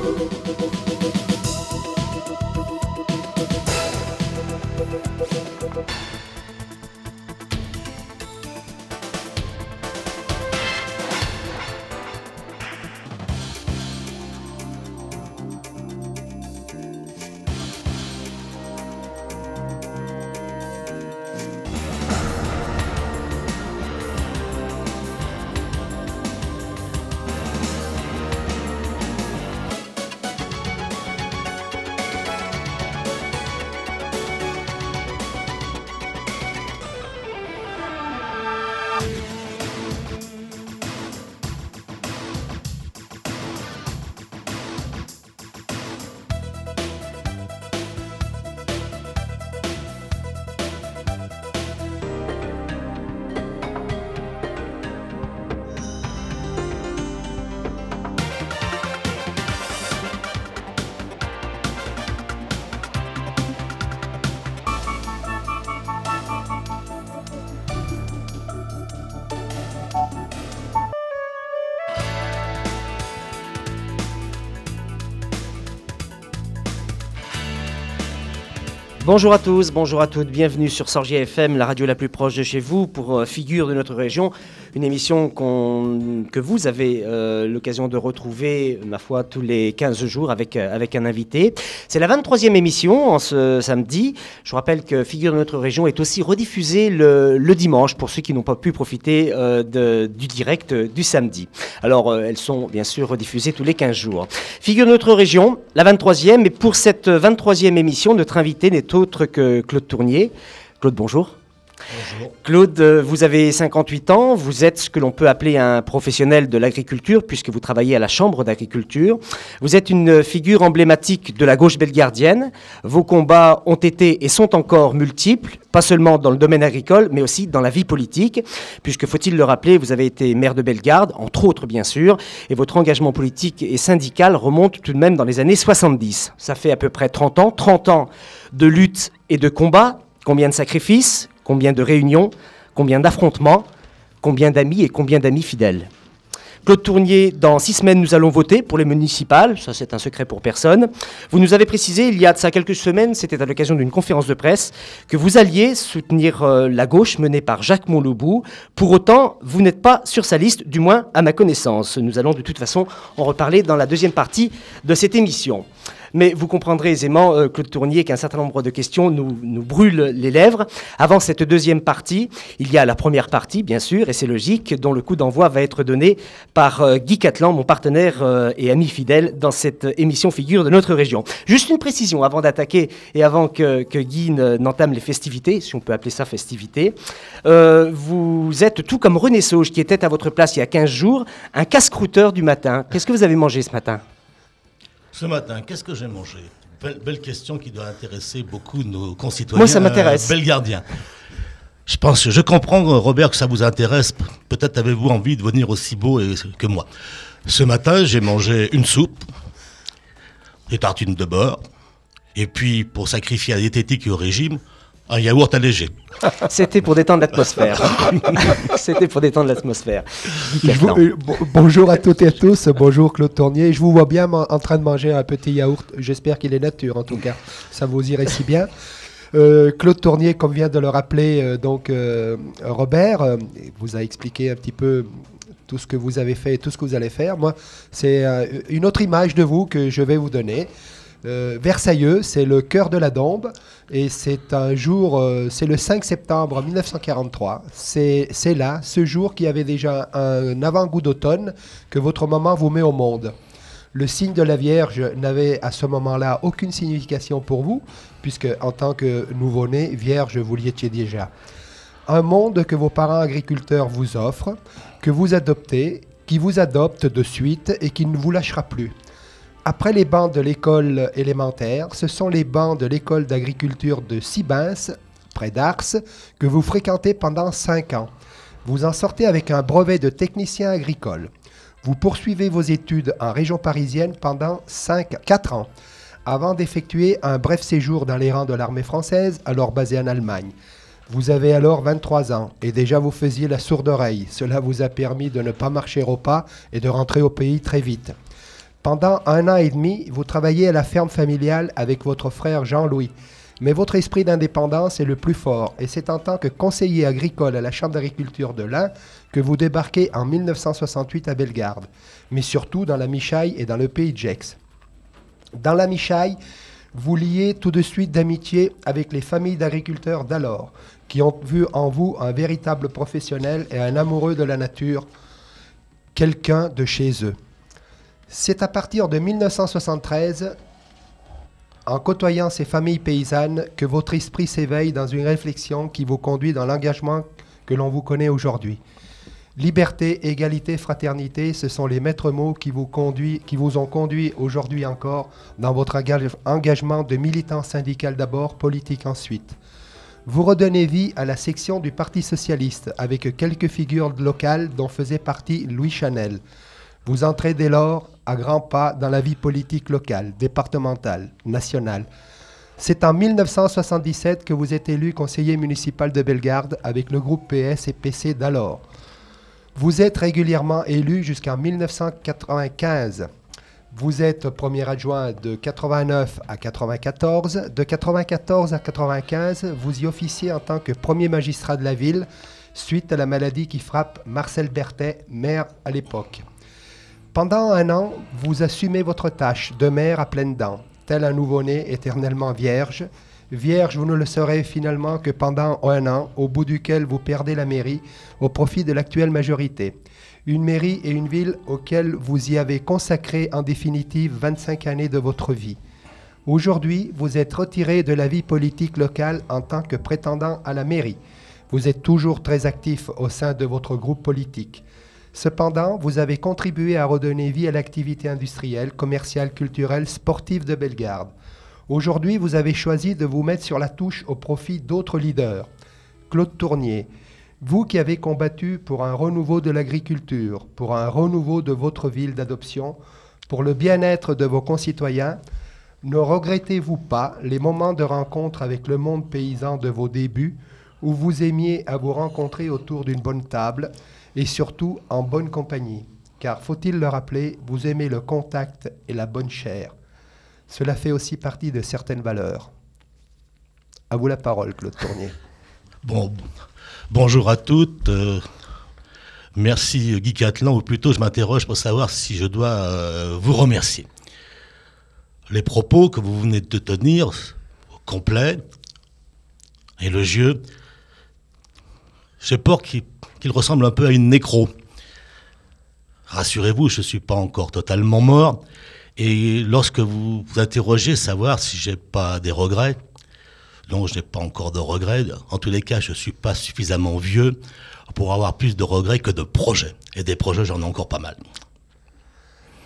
Música Bonjour à tous, bonjour à toutes, bienvenue sur Sorgier FM, la radio la plus proche de chez vous, pour euh, Figure de notre région, une émission que vous avez euh, l'occasion de retrouver, ma foi, tous les 15 jours avec, euh, avec un invité. C'est la 23e émission en ce samedi. Je rappelle que Figure de notre région est aussi rediffusée le, dimanche pour ceux qui n'ont pas pu profiter du direct du samedi. Alors, elles sont bien sûr rediffusées tous les 15 jours. Figure de notre région, la 23e, et pour cette 23e émission, notre invité n'est autre que Claude Tournier. Claude, bonjour. Claude, euh, vous avez 58 ans, vous êtes ce que l'on peut appeler un professionnel de l'agriculture puisque vous travaillez à la Chambre d'agriculture. Vous êtes une figure emblématique de la gauche belgardienne. Vos combats ont été et sont encore multiples, pas seulement dans le domaine agricole, mais aussi dans la vie politique, puisque, faut-il le rappeler, vous avez été maire de Bellegarde, entre autres bien sûr, et votre engagement politique et syndical remonte tout de même dans les années 70. Ça fait à peu près 30 ans, 30 ans de lutte et de combat, combien de sacrifices, combien de réunions, combien d'affrontements, combien d'amis et combien d'amis fidèles. Claude Tournier, dans six semaines, nous allons voter pour les municipales. Ça, c'est un secret pour personne. Vous nous avez précisé, il y a de ça quelques semaines, c'était à l'occasion d'une conférence de presse, que vous alliez soutenir euh, la gauche menée par Jacques Montlebout. Pour autant, vous n'êtes pas sur sa liste, du moins à ma connaissance. Nous allons de toute façon en reparler dans la deuxième partie de cette émission. Mais vous comprendrez aisément, euh, Claude Tournier, qu'un certain nombre de questions nous, nous brûlent les lèvres. Avant cette deuxième partie, il y a la première partie, bien sûr, et c'est logique, dont le coup d'envoi va être donné par euh, Guy Catlan, mon partenaire euh, et ami fidèle dans cette émission figure de notre région. Juste une précision avant d'attaquer et avant que, que Guy n'entame les festivités, si on peut appeler ça festivités. vous êtes tout comme René Sauge, qui était à votre place il y a 15 jours, un casse-croûteur du matin. Qu'est-ce que vous avez mangé ce matin? Ce matin, qu'est-ce que j'ai mangé? Belle, question qui doit intéresser beaucoup nos concitoyens. Moi, ça m'intéresse. Euh, Belgardien. Je pense, je comprends, Robert, que ça vous intéresse. Peut-être avez-vous envie de venir aussi beau que moi. Ce matin, j'ai mangé une soupe, des tartines de beurre, et puis, pour sacrifier à la diététique et au régime, un yaourt allégé. C'était pour détendre l'atmosphère. C'était pour détendre l'atmosphère. Euh, bonjour à toutes et à tous. Bonjour Claude Tournier. Je vous vois bien en train de manger un petit yaourt. J'espère qu'il est nature en tout cas. Ça vous irait si bien. Euh, Claude Tournier, comme vient de le rappeler euh, donc Robert, vous a expliqué un petit peu tout ce que vous avez fait et tout ce que vous allez faire. Moi, c'est une autre image de vous que je vais vous donner. Euh, Versailleux, c'est le cœur de la Dombe et c'est un jour, euh, c'est le 5 septembre 1943. C'est là, ce jour qui avait déjà un avant-goût d'automne que votre maman vous met au monde. Le signe de la Vierge n'avait à ce moment-là aucune signification pour vous, puisque en tant que nouveau-né, Vierge, vous l'y étiez déjà. Un monde que vos parents agriculteurs vous offrent, que vous adoptez, qui vous adopte de suite et qui ne vous lâchera plus. Après les bancs de l'école élémentaire, ce sont les bancs de l'école d'agriculture de Sibins, près d'Ars, que vous fréquentez pendant 5 ans. Vous en sortez avec un brevet de technicien agricole. Vous poursuivez vos études en région parisienne pendant 5, 4 ans, avant d'effectuer un bref séjour dans les rangs de l'armée française, alors basée en Allemagne. Vous avez alors 23 ans et déjà vous faisiez la sourde oreille. Cela vous a permis de ne pas marcher au pas et de rentrer au pays très vite. Pendant un an et demi, vous travaillez à la ferme familiale avec votre frère Jean-Louis. Mais votre esprit d'indépendance est le plus fort et c'est en tant que conseiller agricole à la Chambre d'agriculture de l'Ain que vous débarquez en 1968 à Bellegarde, mais surtout dans la Michaille et dans le pays de Gex. Dans la Michaille, vous liez tout de suite d'amitié avec les familles d'agriculteurs d'alors, qui ont vu en vous un véritable professionnel et un amoureux de la nature, quelqu'un de chez eux. C'est à partir de 1973, en côtoyant ces familles paysannes, que votre esprit s'éveille dans une réflexion qui vous conduit dans l'engagement que l'on vous connaît aujourd'hui. Liberté, égalité, fraternité, ce sont les maîtres mots qui vous, conduit, qui vous ont conduit aujourd'hui encore dans votre engagement de militant syndical d'abord, politique ensuite. Vous redonnez vie à la section du Parti socialiste avec quelques figures locales dont faisait partie Louis Chanel. Vous entrez dès lors à grands pas dans la vie politique locale, départementale, nationale. C'est en 1977 que vous êtes élu conseiller municipal de Bellegarde avec le groupe PS et PC d'alors. Vous êtes régulièrement élu jusqu'en 1995. Vous êtes premier adjoint de 89 à 94. De 94 à 95, vous y officiez en tant que premier magistrat de la ville suite à la maladie qui frappe Marcel Berthet, maire à l'époque. Pendant un an, vous assumez votre tâche de maire à pleines dents, tel un nouveau-né éternellement vierge, Vierge, vous ne le serez finalement que pendant un an, au bout duquel vous perdez la mairie au profit de l'actuelle majorité. Une mairie et une ville auxquelles vous y avez consacré en définitive 25 années de votre vie. Aujourd'hui, vous êtes retiré de la vie politique locale en tant que prétendant à la mairie. Vous êtes toujours très actif au sein de votre groupe politique. Cependant, vous avez contribué à redonner vie à l'activité industrielle, commerciale, culturelle, sportive de Bellegarde. Aujourd'hui, vous avez choisi de vous mettre sur la touche au profit d'autres leaders. Claude Tournier, vous qui avez combattu pour un renouveau de l'agriculture, pour un renouveau de votre ville d'adoption, pour le bien-être de vos concitoyens, ne regrettez-vous pas les moments de rencontre avec le monde paysan de vos débuts, où vous aimiez à vous rencontrer autour d'une bonne table et surtout en bonne compagnie Car faut-il le rappeler, vous aimez le contact et la bonne chair. Cela fait aussi partie de certaines valeurs. À vous la parole, Claude Tournier. Bon, bonjour à toutes. Euh, merci Guy Catlan, ou plutôt je m'interroge pour savoir si je dois euh, vous remercier. Les propos que vous venez de tenir, complets, élogieux, j'ai peur qu'ils ressemblent un peu à une nécro. Rassurez-vous, je ne suis pas encore totalement mort, et lorsque vous vous interrogez, savoir si j'ai pas des regrets, non, je n'ai pas encore de regrets. En tous les cas, je suis pas suffisamment vieux pour avoir plus de regrets que de projets. Et des projets, j'en ai encore pas mal.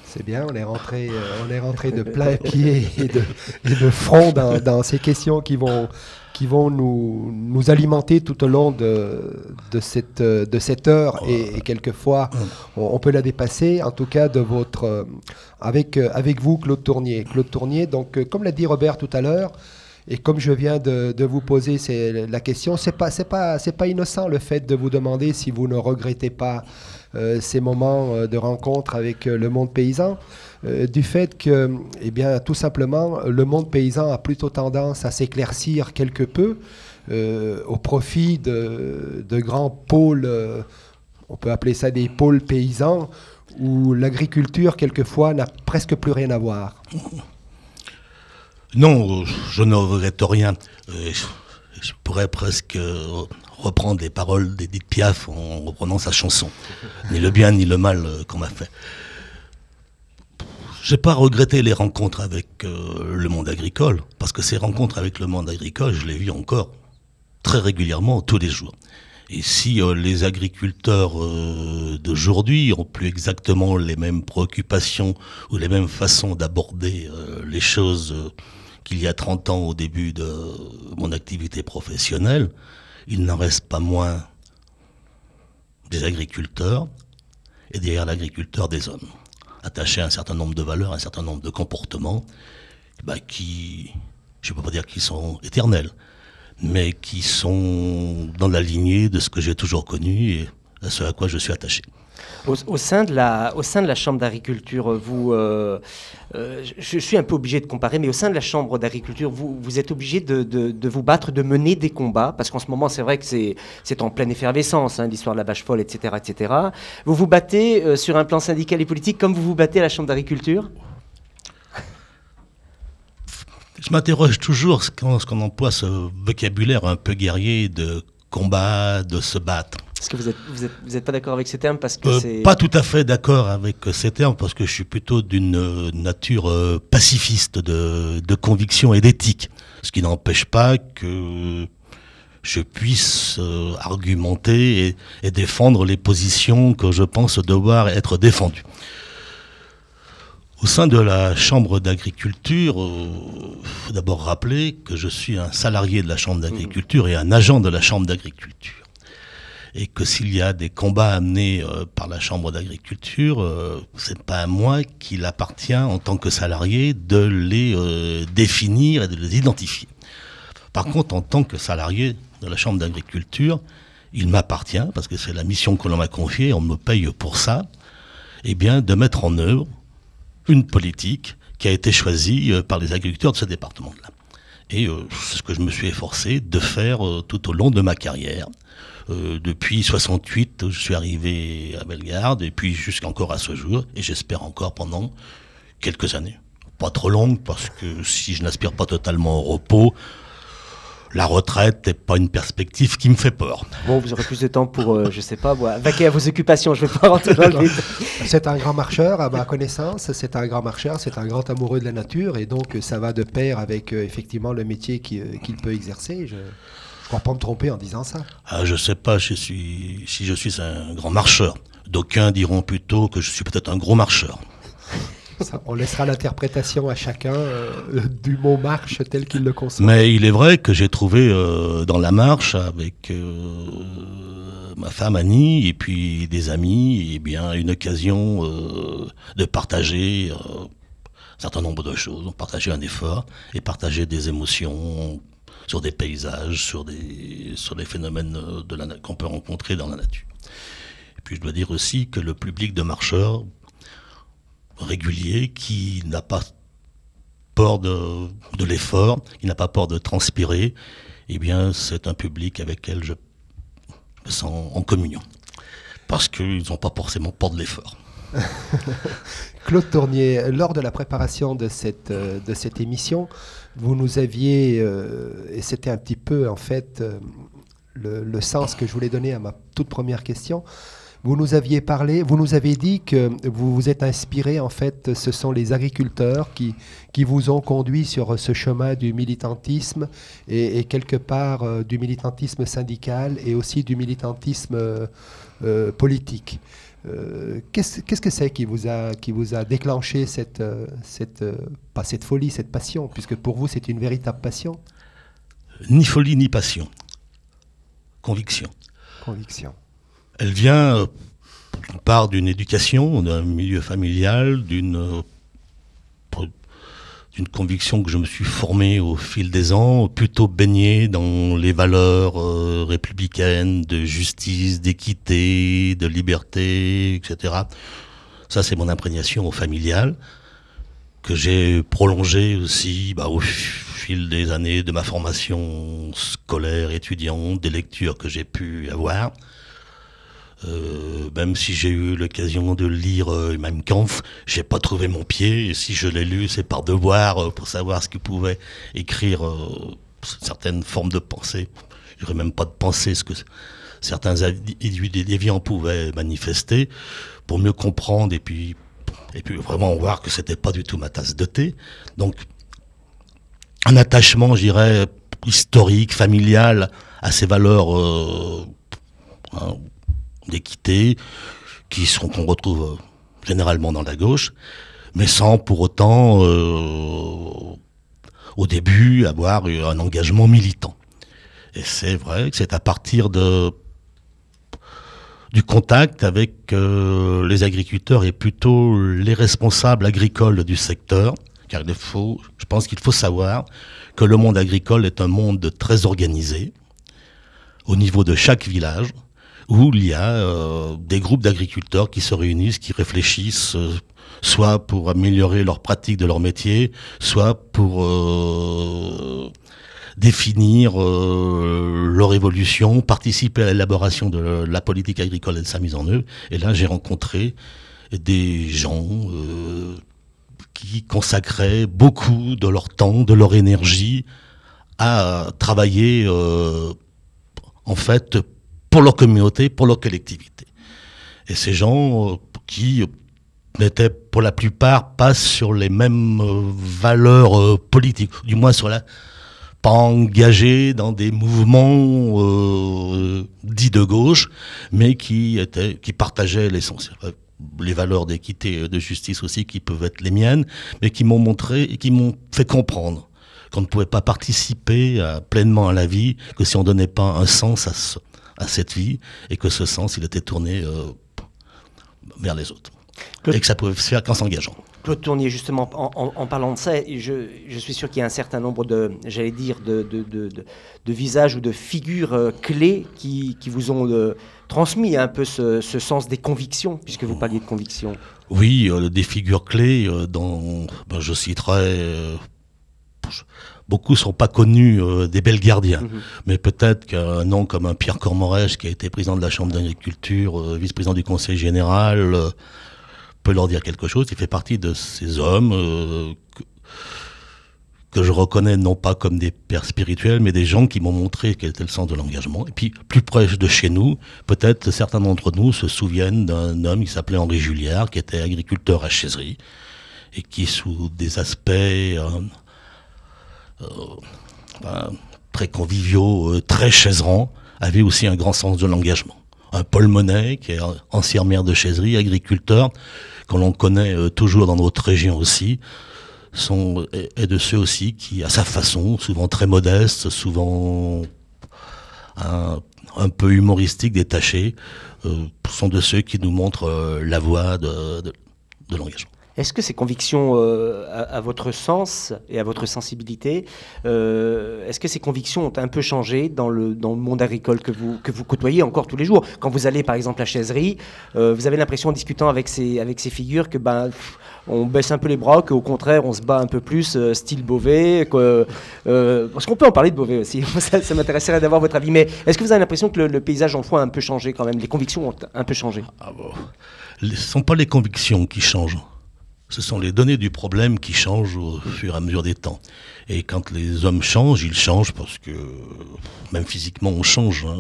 C'est bien, on est rentré, euh, de plein pied et de, front dans, ces questions qui vont, qui vont nous, nous alimenter tout au long de, de, cette, de cette heure et, quelquefois on, peut la dépasser, en tout cas de votre, euh, avec, euh, avec vous Claude Tournier. Claude Tournier, donc euh, comme l'a dit Robert tout à l'heure, et comme je viens de, de vous poser la question, c'est pas c'est pas c'est pas innocent le fait de vous demander si vous ne regrettez pas ces moments de rencontre avec le monde paysan. Euh, du fait que, eh bien, tout simplement, le monde paysan a plutôt tendance à s'éclaircir quelque peu euh, au profit de, grands pôles, euh, on peut appeler ça des pôles paysans, où l'agriculture, quelquefois, n'a presque plus rien à voir. Non, je ne regrette rien. Je pourrais presque reprendre les paroles d'Edith Piaf en reprenant sa chanson. Ni le bien ni le mal qu'on m'a fait. J'ai pas regretté les rencontres avec euh, le monde agricole, parce que ces rencontres avec le monde agricole, je les vis encore très régulièrement, tous les jours. Et si euh, les agriculteurs euh, d'aujourd'hui ont plus exactement les mêmes préoccupations ou les mêmes façons d'aborder les choses qu'il y a 30 ans au début de mon activité professionnelle, il n'en reste pas moins des agriculteurs et derrière l'agriculteur des hommes attaché à un certain nombre de valeurs, un certain nombre de comportements, bah, qui, je ne peux pas dire qu'ils sont éternels, mais qui sont dans la lignée de ce que j'ai toujours connu et à ce à quoi je suis attaché. Au, sein de la, au sein de la Chambre d'agriculture, vous, euh, euh, je, suis un peu obligé de comparer, mais au sein de la Chambre d'agriculture, vous, vous êtes obligé de, de, vous battre, de mener des combats, parce qu'en ce moment, c'est vrai que c'est en pleine effervescence, hein, l'histoire de la vache folle, etc., etc. Vous vous battez euh, sur un plan syndical et politique comme vous vous battez à la Chambre d'agriculture? Je m'interroge toujours quand, on emploie ce vocabulaire un peu guerrier de combat, de se battre. Est-ce que vous n'êtes vous êtes, pas d'accord avec ces termes parce que euh, Pas tout à fait d'accord avec ces termes parce que je suis plutôt d'une euh, nature euh, pacifiste de, de conviction et d'éthique. Ce qui n'empêche pas que je puisse argumenter et, et, défendre les positions que je pense devoir être défendues. Au sein de la Chambre d'agriculture, il faut d'abord rappeler que je suis un salarié de la Chambre d'agriculture et un agent de la Chambre d'agriculture et que s'il y a des combats amenés euh, par la Chambre d'agriculture, euh, c'est pas à moi qu'il appartient en tant que salarié de les euh, définir et de les identifier. Par contre, en tant que salarié de la Chambre d'agriculture, il m'appartient, parce que c'est la mission que l'on m'a confiée, on me paye pour ça, eh bien, de mettre en œuvre une politique qui a été choisie par les agriculteurs de ce département-là. Et c'est ce que je me suis efforcé de faire tout au long de ma carrière. Euh, depuis 68, je suis arrivé à Bellegarde, et puis jusqu'encore à ce jour, et j'espère encore pendant quelques années. Pas trop longues, parce que si je n'aspire pas totalement au repos, la retraite n'est pas une perspective qui me fait peur. Bon, vous aurez plus de temps pour, euh, je sais pas, vaquer à vos occupations. Je vais pas rentrer dans le C'est un grand marcheur, à ma connaissance. C'est un grand marcheur, c'est un grand amoureux de la nature, et donc ça va de pair avec euh, effectivement le métier qu'il peut exercer. Je ne pas me tromper en disant ça. Ah, je sais pas je suis, si je suis un grand marcheur. D'aucuns diront plutôt que je suis peut-être un gros marcheur. on laissera l'interprétation à chacun euh, du mot marche tel qu'il le conçoit. Mais il est vrai que j'ai trouvé euh, dans la marche avec euh, ma femme Annie et puis des amis, et eh bien une occasion de partager un certain nombre de choses, partager un effort et partager des émotions sur des paysages, sur des, sur phénomènes de qu'on peut rencontrer dans la nature. Et puis je dois dire aussi que le public de marcheurs régulier qui n'a pas peur de, de l'effort, qui n'a pas peur de transpirer, eh bien c'est un public avec lequel je me sens en communion. Parce qu'ils n'ont pas forcément peur de l'effort. Claude Tournier, lors de la préparation de cette, euh, de cette émission, vous nous aviez, euh, et c'était un petit peu en fait euh, le, sens que je voulais donner à ma toute première question, vous nous aviez parlé, vous nous avez dit que vous vous êtes inspiré, en fait, ce sont les agriculteurs qui, qui vous ont conduit sur ce chemin du militantisme et, quelque part du militantisme syndical et aussi du militantisme politique. Euh, qu'est-ce, que c'est qui vous a, qui vous a déclenché cette, euh, cette, euh, pas cette folie, cette passion, puisque pour vous c'est une véritable passion? Ni folie ni passion. Conviction. Conviction. Elle vient, part d'une éducation, d'un milieu familial, d'une d'une conviction que je me suis formé au fil des ans, plutôt baigné dans les valeurs euh, républicaines de justice, d'équité, de liberté, etc. Ça, c'est mon imprégnation familiale que j'ai prolongée aussi bah, au fil des années de ma formation scolaire, étudiante, des lectures que j'ai pu avoir. Euh, même si j'ai eu l'occasion de lire euh, Mein Kampf, j'ai pas trouvé mon pied. Et si je l'ai lu, c'est par devoir euh, pour savoir ce qu'il pouvait écrire euh, certaines formes de pensée. Je dirais même pas de pensée, ce que certains individus déviants pouvaient manifester, pour mieux comprendre et puis et puis vraiment voir que c'était pas du tout ma tasse de thé. Donc un attachement, je dirais, historique, familial à ces valeurs. Hein, d'équité, qui sont qu'on retrouve euh, généralement dans la gauche, mais sans pour autant, euh, au début, avoir un engagement militant. Et c'est vrai que c'est à partir de du contact avec euh, les agriculteurs et plutôt les responsables agricoles du secteur, car il faut, je pense qu'il faut savoir que le monde agricole est un monde très organisé au niveau de chaque village, où il y a euh, des groupes d'agriculteurs qui se réunissent, qui réfléchissent, euh, soit pour améliorer leur pratique de leur métier, soit pour euh, définir leur évolution, participer à l'élaboration de la politique agricole et de sa mise en œuvre. Et là, j'ai rencontré des gens qui consacraient beaucoup de leur temps, de leur énergie à travailler en fait pour leur communauté, pour leur collectivité. Et ces gens euh, qui n'étaient pour la plupart pas sur les mêmes euh, valeurs euh, politiques, du moins sur la pas engagés dans des mouvements dits de gauche, mais qui étaient, qui partageaient l'essentiel, les valeurs d'équité et de justice aussi, qui peuvent être les miennes, mais qui m'ont montré et qui m'ont fait comprendre qu'on ne pouvait pas participer pleinement à la vie que si on donnait pas un sens à à cette vie et que ce sens, il était tourné euh, vers les autres. Et que ça pouvait se faire qu'en s'engageant. Claude Tournier, justement, en, parlant de ça, je, je suis sûr qu'il y a un certain nombre de, j'allais dire, de, de, de, visages ou de figures euh, clés qui, qui, vous ont euh, transmis un peu ce, ce, sens des convictions, puisque vous parliez de convictions. Oui, des figures clés, dont ben, je citerai beaucoup sont pas connus euh, des Belgardiens. Mhm. Mais peut-être qu'un nom comme un Pierre Cormorèche, qui a été président de la Chambre d'agriculture, euh, vice-président du Conseil général, euh, peut leur dire quelque chose. Il fait partie de ces hommes que, que, je reconnais non pas comme des pères spirituels, mais des gens qui m'ont montré quel était le sens de l'engagement. Et puis, plus près de chez nous, peut-être certains d'entre nous se souviennent d'un homme qui s'appelait Henri Julliard, qui était agriculteur à Chaiserie, et qui, sous des aspects très conviviaux, euh, très chaiserants, avait aussi un grand sens de l'engagement. Un Paul Monet, qui est ancien maire de Chaiserie, agriculteur, que l'on connaît euh, toujours dans notre région aussi, sont, est, de ceux aussi qui, à sa façon, souvent très modeste, souvent un, peu humoristique, détaché, sont de ceux qui nous montrent la voie de l'engagement. Est-ce que ces convictions, euh, à, votre sens et à votre sensibilité, euh, est-ce que ces convictions ont un peu changé dans le, dans le monde agricole que vous, que vous côtoyez encore tous les jours? Quand vous allez par exemple à Chaiserie, euh, vous avez l'impression en discutant avec ces, avec ces figures que ben, on baisse un peu les bras, qu'au contraire on se bat un peu plus style Beauvais Parce qu'on peut en parler de Beauvais aussi, ça, m'intéresserait d'avoir votre avis. Mais est-ce que vous avez l'impression que le, paysage en foi a un peu changé quand même? Les convictions ont un peu changé. Ah bon. Ce ne sont pas les convictions qui changent ce sont les données du problème qui changent au fur et à mesure des temps. Et quand les hommes changent, ils changent parce que même physiquement on change. Hein.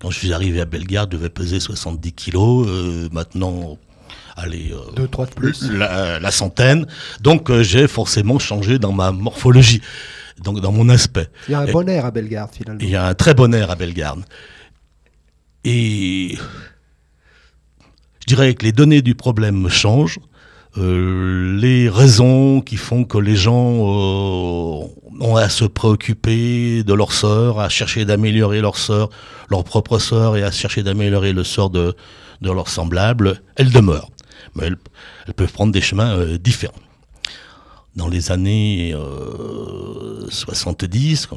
Quand je suis arrivé à Bellegarde, je devais peser 70 kilos. Euh, maintenant, allez, euh, deux, trois de plus, la, centaine. Donc euh, j'ai forcément changé dans ma morphologie, donc dans mon aspect. Il y a un bon air à Bellegarde finalement. Il y a un très bon air à Bellegarde. Et je dirais que les données du problème changent. Euh, les raisons qui font que les gens euh, ont à se préoccuper de leur sort, à chercher d'améliorer leur sort, leur propre sort, et à chercher d'améliorer le sort de, de leurs semblables, elles demeurent. Mais elles, peuvent prendre des chemins euh, différents. Dans les années 70,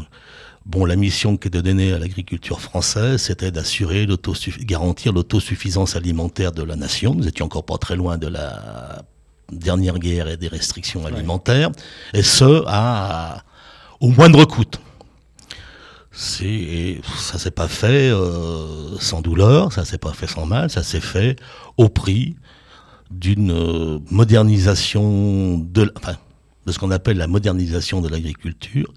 Bon, la mission qui était donnée à l'agriculture française, c'était d'assurer garantir l'autosuffisance alimentaire de la nation. Nous étions encore pas très loin de la dernière guerre et des restrictions alimentaires, et ce, à, au moindre coût. C'est, ça s'est pas fait euh, sans douleur, ça s'est pas fait sans mal, ça s'est fait au prix d'une euh, modernisation de, enfin, de ce qu'on appelle la modernisation de l'agriculture,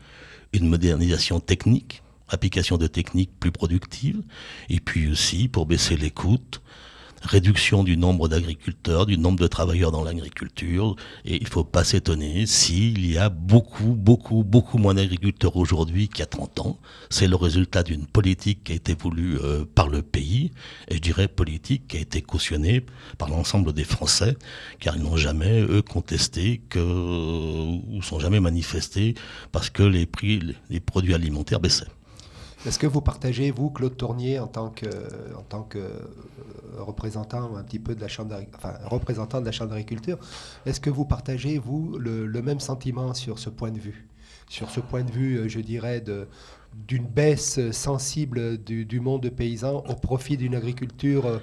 une modernisation technique, application de techniques plus productives, et puis aussi pour baisser les coûts, réduction du nombre d'agriculteurs, du nombre de travailleurs dans l'agriculture. Et il ne faut pas s'étonner s'il y a beaucoup, beaucoup, beaucoup moins d'agriculteurs aujourd'hui qu'il y a 30 ans. C'est le résultat d'une politique qui a été voulue euh, par le pays, et je dirais politique qui a été cautionnée par l'ensemble des Français, car ils n'ont jamais, eux, contesté que, ou sont jamais manifestés parce que les prix, les produits alimentaires baissaient. Est-ce que vous partagez, vous, Claude Tournier, en tant que, en tant que euh, représentant de la Chambre d'agriculture, est-ce que vous partagez, vous, le, même sentiment sur ce point de vue? Sur ce point de vue, je dirais, d'une baisse sensible du, monde paysan au profit d'une agriculture,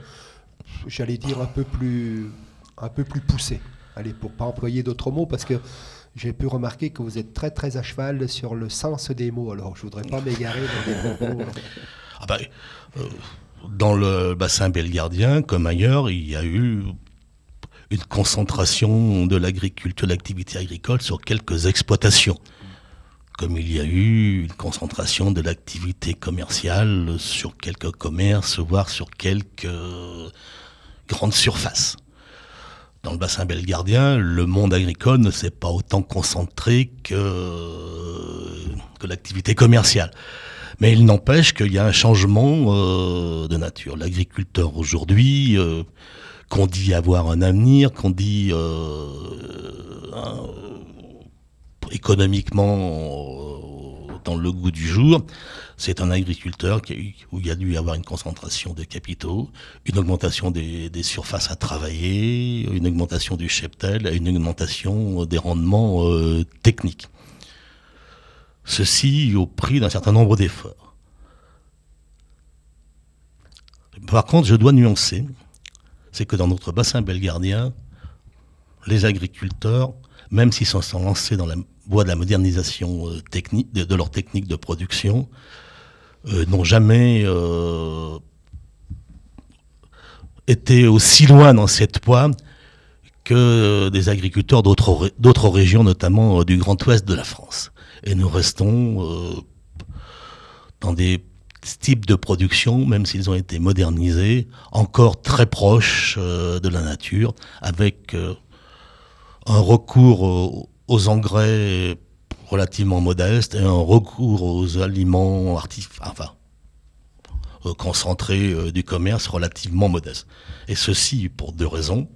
j'allais dire, un peu plus, un peu plus poussée. Allez, pour pas employer d'autres mots, parce que j'ai pu remarquer que vous êtes très très à cheval sur le sens des mots. Alors, je voudrais pas m'égarer dans des propos. Ah bah, euh, dans le bassin belgardien, comme ailleurs, il y a eu une concentration de l'agriculture, de l'activité agricole sur quelques exploitations. Comme il y a eu une concentration de l'activité commerciale sur quelques commerces, voire sur quelques grandes surfaces dans le bassin belgardien, le monde agricole ne s'est pas autant concentré que, que l'activité commerciale. Mais il n'empêche qu'il y a un changement euh, de nature. L'agriculteur aujourd'hui, euh, qu'on dit avoir un avenir, qu'on dit euh, économiquement dans le goût du jour, c'est un agriculteur qui, où il y a dû y avoir une concentration de capitaux, une augmentation des, surfaces à travailler, une augmentation du cheptel, une augmentation des rendements euh, techniques. Ceci au prix d'un certain nombre d'efforts. Par contre, je dois nuancer, c'est que dans notre bassin belgardien, les agriculteurs, même s'ils sont lancés dans la voie de la modernisation euh, technique, de, leur technique de production, euh, n'ont jamais euh, été aussi loin dans cette voie que des agriculteurs d'autres régions, notamment du Grand Ouest de la France. Et nous restons dans des types de production, même s'ils ont été modernisés, encore très proches de la nature, avec un recours aux engrais relativement modeste et un recours aux aliments enfin, euh, concentrés euh, du commerce relativement modeste. Et ceci pour deux raisons.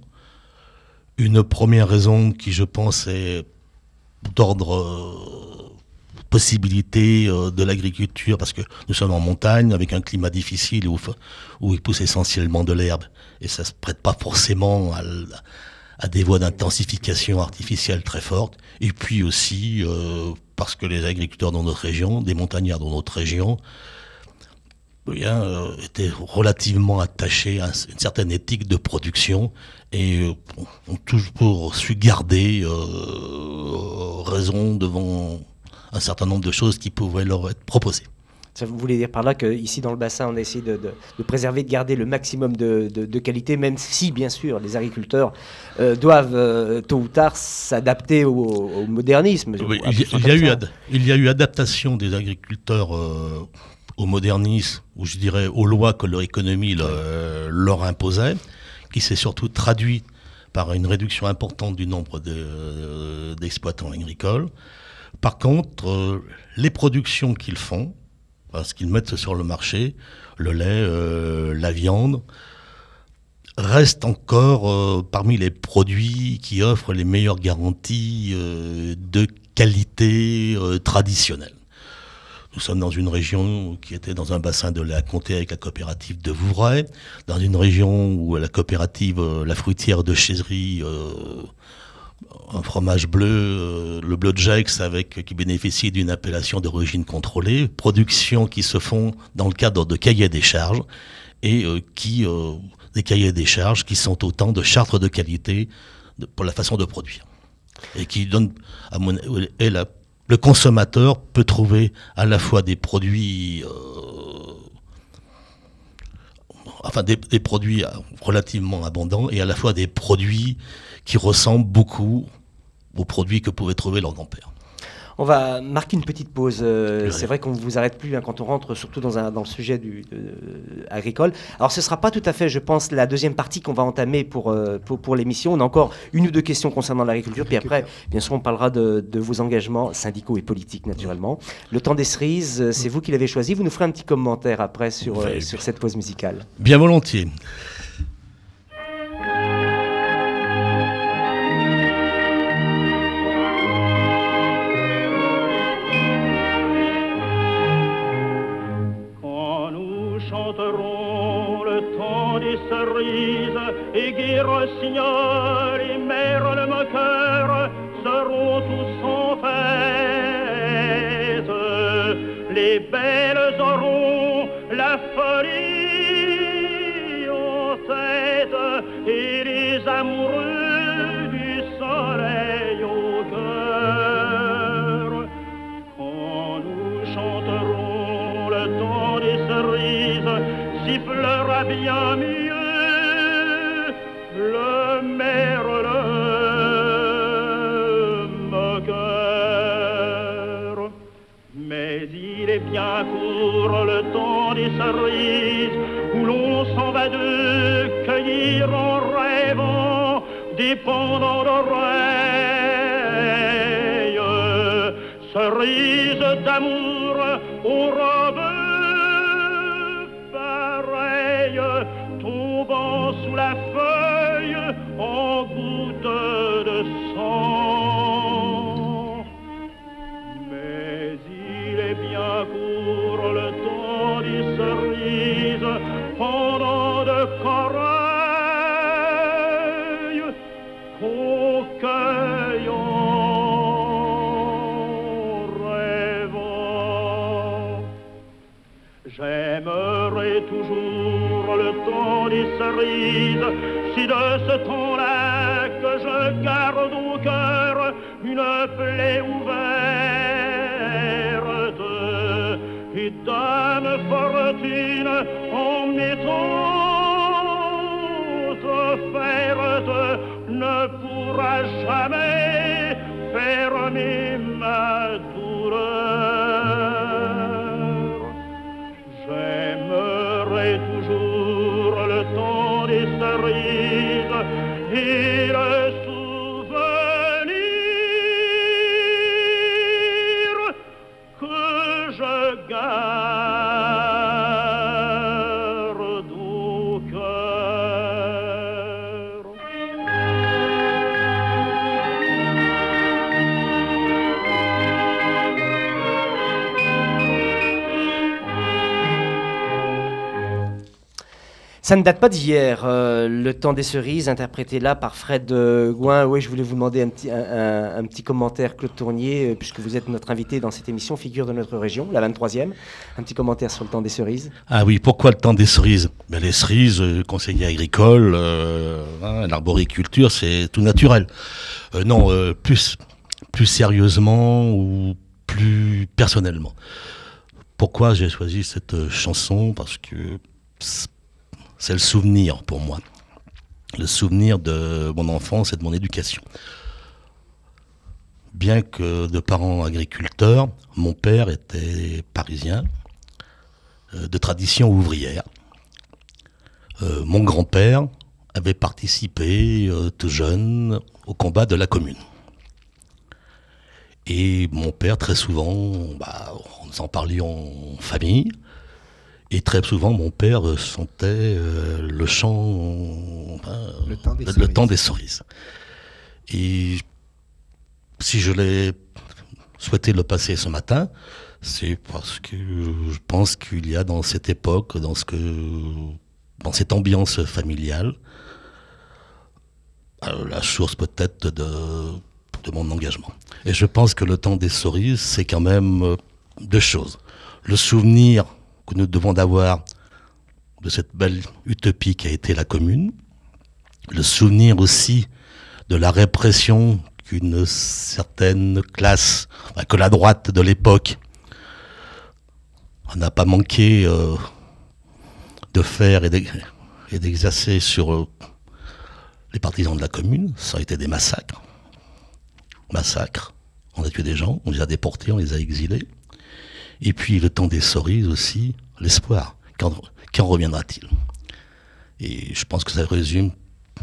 Une première raison qui, je pense, est d'ordre euh, possibilité de l'agriculture, parce que nous sommes en montagne, avec un climat difficile où, où il pousse essentiellement de l'herbe, et ça se prête pas forcément à, à des voies d'intensification artificielle très fortes, et puis aussi euh, parce que les agriculteurs dans notre région, des montagnards dans notre région, eh euh, étaient relativement attachés à une certaine éthique de production et euh, ont toujours su garder raison devant un certain nombre de choses qui pouvaient leur être proposées. Ça vous voulez dire par là qu'ici dans le bassin, on essaie de, de, préserver, de garder le maximum de, de, qualité, même si bien sûr les agriculteurs euh, doivent euh, tôt ou tard s'adapter au, modernisme. il, y a eu il y a eu adaptation des agriculteurs euh, au modernisme, ou je dirais aux lois que leur économie leur imposait, qui s'est surtout traduit par une réduction importante du nombre d'exploitants agricoles. Par contre, les productions qu'ils font, ce qu'ils mettent sur le marché, le lait, euh, la viande, restent encore euh, parmi les produits qui offrent les meilleures garanties euh, de qualité traditionnelle. Nous sommes dans une région qui était dans un bassin de la comté avec la coopérative de Vouvray, dans une région où la coopérative, la fruitière de Chézerie, un fromage bleu, euh, le bleu de Gex, avec, qui bénéficie d'une appellation d'origine contrôlée, production qui se font dans le cadre de cahiers des charges, et euh, qui, euh, des cahiers des charges qui sont autant de chartres de qualité pour la façon de produire. Et qui donne, à mon, et le consommateur peut trouver à la fois des produits enfin des, produits relativement abondants et à la fois des produits qui ressemblent beaucoup aux produits que pouvait trouver leur grand-père. On va marquer une petite pause. Euh, c'est vrai qu'on ne vous arrête plus hein, quand on rentre, surtout dans, un, dans le sujet du, agricole. Alors, ce ne sera pas tout à fait, je pense, la deuxième partie qu'on va entamer pour, euh, pour, pour l'émission. On a encore une ou deux questions concernant l'agriculture. Puis après, bien sûr, on parlera de, de, vos engagements syndicaux et politiques, naturellement. Le temps des cerises, euh, c'est vous qui l'avez choisi. Vous nous ferez un petit commentaire après sur, sur cette pause musicale. Bien volontiers. Et rossignol et merle le moqueur seront tous en fête. les belles auront la folie en tête et les amoureux du soleil au cœur. Quand nous chanterons le temps des cerises, sifflera bien mieux bien court le temps des cerises où l'on s'en va de cueillir en rêvant des pendants d'oreilles, cerises d'amour aux robes si de ce temps-là Ça ne date pas d'hier, euh, le temps des cerises, interprété là par Fred euh, Gouin. Oui, je voulais vous demander un petit, un, petit commentaire, Claude Tournier, euh, puisque vous êtes notre invité dans cette émission, figure de notre région, la 23e. Un petit commentaire sur le temps des cerises. Ah oui, pourquoi le temps des cerises? Ben, Les cerises, conseiller agricole, hein, l'arboriculture, c'est tout naturel. Non, plus, plus sérieusement ou plus personnellement. Pourquoi j'ai choisi cette chanson? Parce que c'est le souvenir pour moi. Le souvenir de mon enfance et de mon éducation. Bien que de parents agriculteurs, mon père était parisien, euh, de tradition ouvrière. Euh, mon grand-père avait participé euh, tout jeune au combat de la commune. Et mon père, très souvent, bah, on en parlait en famille. Et très souvent, mon père euh, sentait euh, le chant, Le temps des le cerises. temps des cerises. Et si je l'ai souhaité le passer ce matin, c'est parce que je pense qu'il y a dans cette époque, dans ce que, dans cette ambiance familiale, euh, la source peut-être de, de mon engagement. Et je pense que le temps des cerises, c'est quand même deux choses. Le souvenir que nous devons d'avoir de cette belle utopie qui a été la commune, le souvenir aussi de la répression qu'une certaine classe, que la droite de l'époque n'a pas manqué euh, de faire et d'exercer sur euh, les partisans de la commune. Ça a été des massacres. Massacres. On a tué des gens, on les a déportés, on les a exilés. Et puis le temps des cerises aussi, l'espoir. Quand, quand reviendra-t-il? Et je pense que ça résume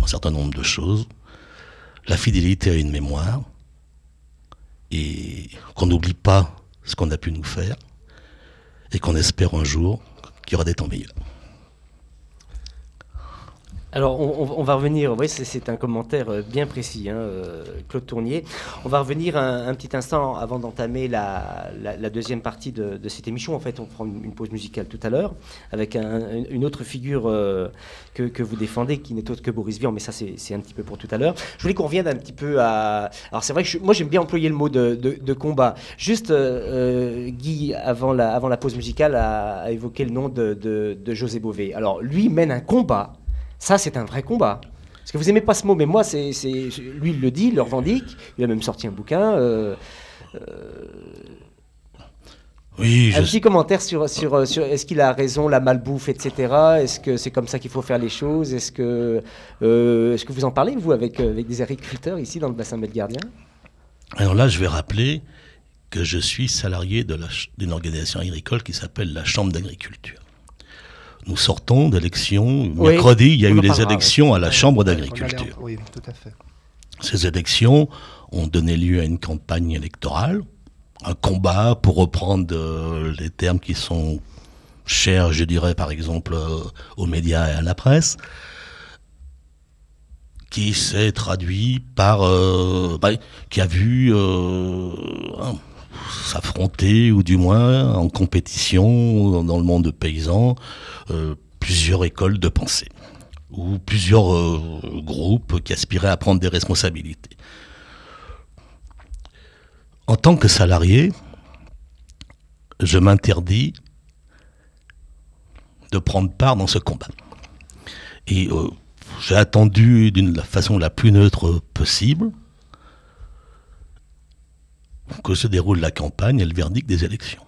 un certain nombre de choses. La fidélité à une mémoire. Et qu'on n'oublie pas ce qu'on a pu nous faire. Et qu'on espère un jour qu'il y aura des temps meilleurs. Alors, on, va revenir, c'est un commentaire euh, bien précis, hein, euh, Claude Tournier. On va revenir un, petit instant avant d'entamer la, deuxième partie de, cette émission. En fait, on prend une pause musicale tout à l'heure avec une autre figure euh, que, vous défendez, qui n'est autre que Boris Vian, mais ça, c'est un petit peu pour tout à l'heure. Je voulais qu'on revienne un petit peu à... Alors, c'est vrai que moi, j'aime bien employer le mot de, combat. Juste, Guy, avant la, pause musicale, a évoqué le nom de José Bové. Alors, lui mène un combat ça, c'est un vrai combat. Parce que vous aimez pas ce mot, mais moi, c'est, lui, il le dit, il le revendique. Il a même sorti un bouquin. Euh, euh, oui, un petit commentaire sur, sur, sur est-ce qu'il a raison, la malbouffe, etc. Est-ce que c'est comme ça qu'il faut faire les choses? Est-ce que, euh, est-ce que vous en parlez, vous, avec, avec des agriculteurs ici dans le bassin belgardien? Alors là, je vais rappeler que je suis salarié de d'une organisation agricole qui s'appelle la Chambre d'agriculture nous sortons d'élections. Mercredi, il y a eu des élections à la Chambre d'agriculture. Oui, tout à fait. Ces élections ont donné lieu à une campagne électorale, un combat, pour reprendre euh, les termes qui sont chers, je dirais, par exemple, euh, aux médias et à la presse, qui s'est traduit par... Euh, bah, qui a vu s'affronter, ou du moins en compétition dans le monde paysan, euh, plusieurs écoles de pensée ou plusieurs euh, groupes qui aspiraient à prendre des responsabilités. En tant que salarié, je m'interdis de prendre part dans ce combat. Et euh, j'ai attendu d'une façon la plus neutre possible que se déroule la campagne et le verdict des élections.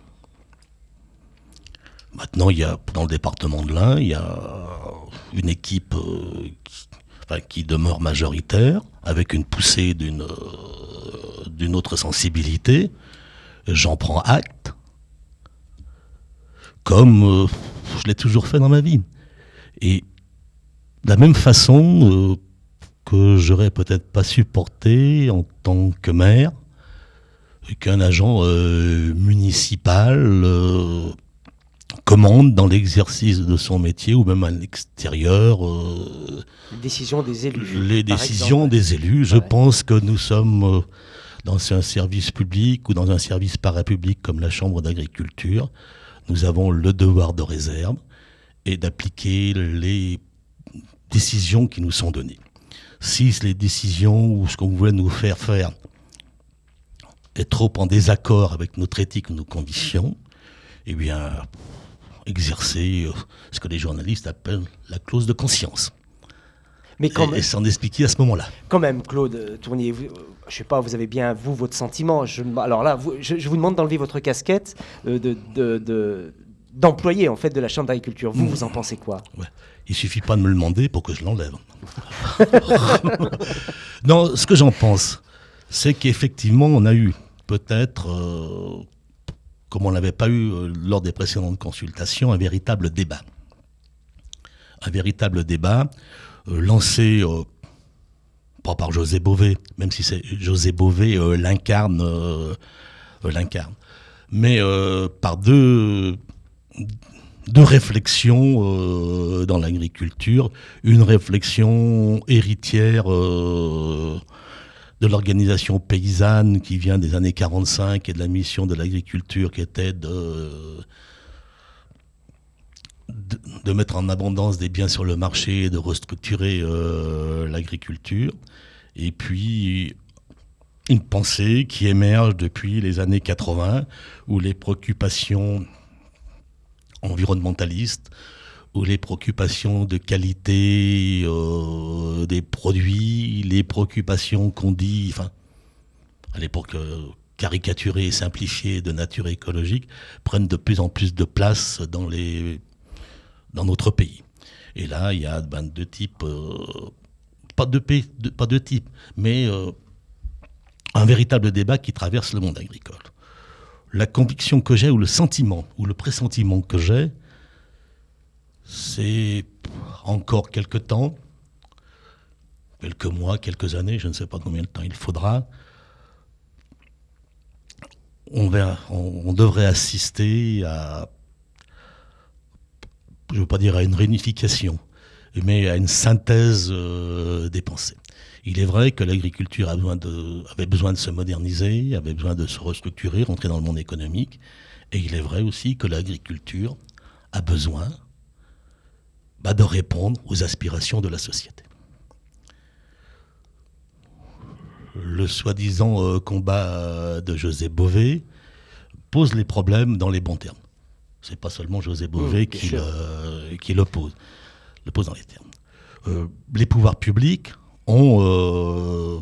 Maintenant, il y a, dans le département de l'Ain, il y a une équipe euh, qui, demeure majoritaire, avec une poussée d'une euh, autre sensibilité. J'en prends acte, comme euh, je l'ai toujours fait dans ma vie. Et de la même façon que j'aurais peut-être pas supporté en tant que maire, qu'un agent municipal commande dans l'exercice de son métier ou même à l'extérieur. Euh, les décisions des élus. Les décisions des élus. Je pense que nous sommes euh, dans un service public ou dans un service parapublic comme la Chambre d'agriculture. Nous avons le devoir de réserve et d'appliquer les décisions qui nous sont données. Si les décisions ou ce qu'on voulait nous faire faire est trop en désaccord avec notre éthique ou nos convictions, eh bien, exercer euh, ce que les journalistes appellent la clause de conscience. Mais quand et, s'en expliquer à ce moment-là. Quand même, Claude Tournier, vous, je sais pas, vous avez bien, vous, votre sentiment. Je, alors là, je, vous demande d'enlever votre casquette euh, de, d'employé en fait de la Chambre d'agriculture. Vous, vous en pensez quoi? Ouais. Il suffit pas de me le demander pour que je l'enlève. non, ce que j'en pense, c'est qu'effectivement, on a eu peut-être euh, comme on n'avait pas eu euh, lors des précédentes consultations, un véritable débat. Un véritable débat euh, lancé pas par José Bové, même si José Bové l'incarne, l'incarne, mais par deux, deux réflexions dans l'agriculture, une réflexion héritière de l'organisation paysanne qui vient des années 45 et de la mission de l'agriculture qui était de, mettre en abondance des biens sur le marché et de restructurer euh, l'agriculture. Et puis une pensée qui émerge depuis les années 80 où les préoccupations environnementalistes où les préoccupations de qualité euh, des produits, les préoccupations qu'on dit, enfin, à l'époque euh, caricaturées et simplifiées de nature écologique, prennent de plus en plus de place dans, les, dans notre pays. Et là, il y a ben, deux types, euh, pas, de, types, mais un véritable débat qui traverse le monde agricole. La conviction que j'ai, ou le sentiment, ou le pressentiment que j'ai, c'est encore quelques temps, quelques mois, quelques années, je ne sais pas combien de temps il faudra. On, devrait assister à, je ne veux pas dire à une réunification, mais à une synthèse euh, des pensées. Il est vrai que l'agriculture avait besoin de se moderniser, avait besoin de se restructurer, rentrer dans le monde économique. Et il est vrai aussi que l'agriculture a besoin bah, de répondre aux aspirations de la société. Le soi-disant euh, combat de José Bové pose les problèmes dans les bons termes. C'est pas seulement José Bové mmh, qui, le, qui le pose, le pose dans les termes. Euh, les pouvoirs publics ont, euh,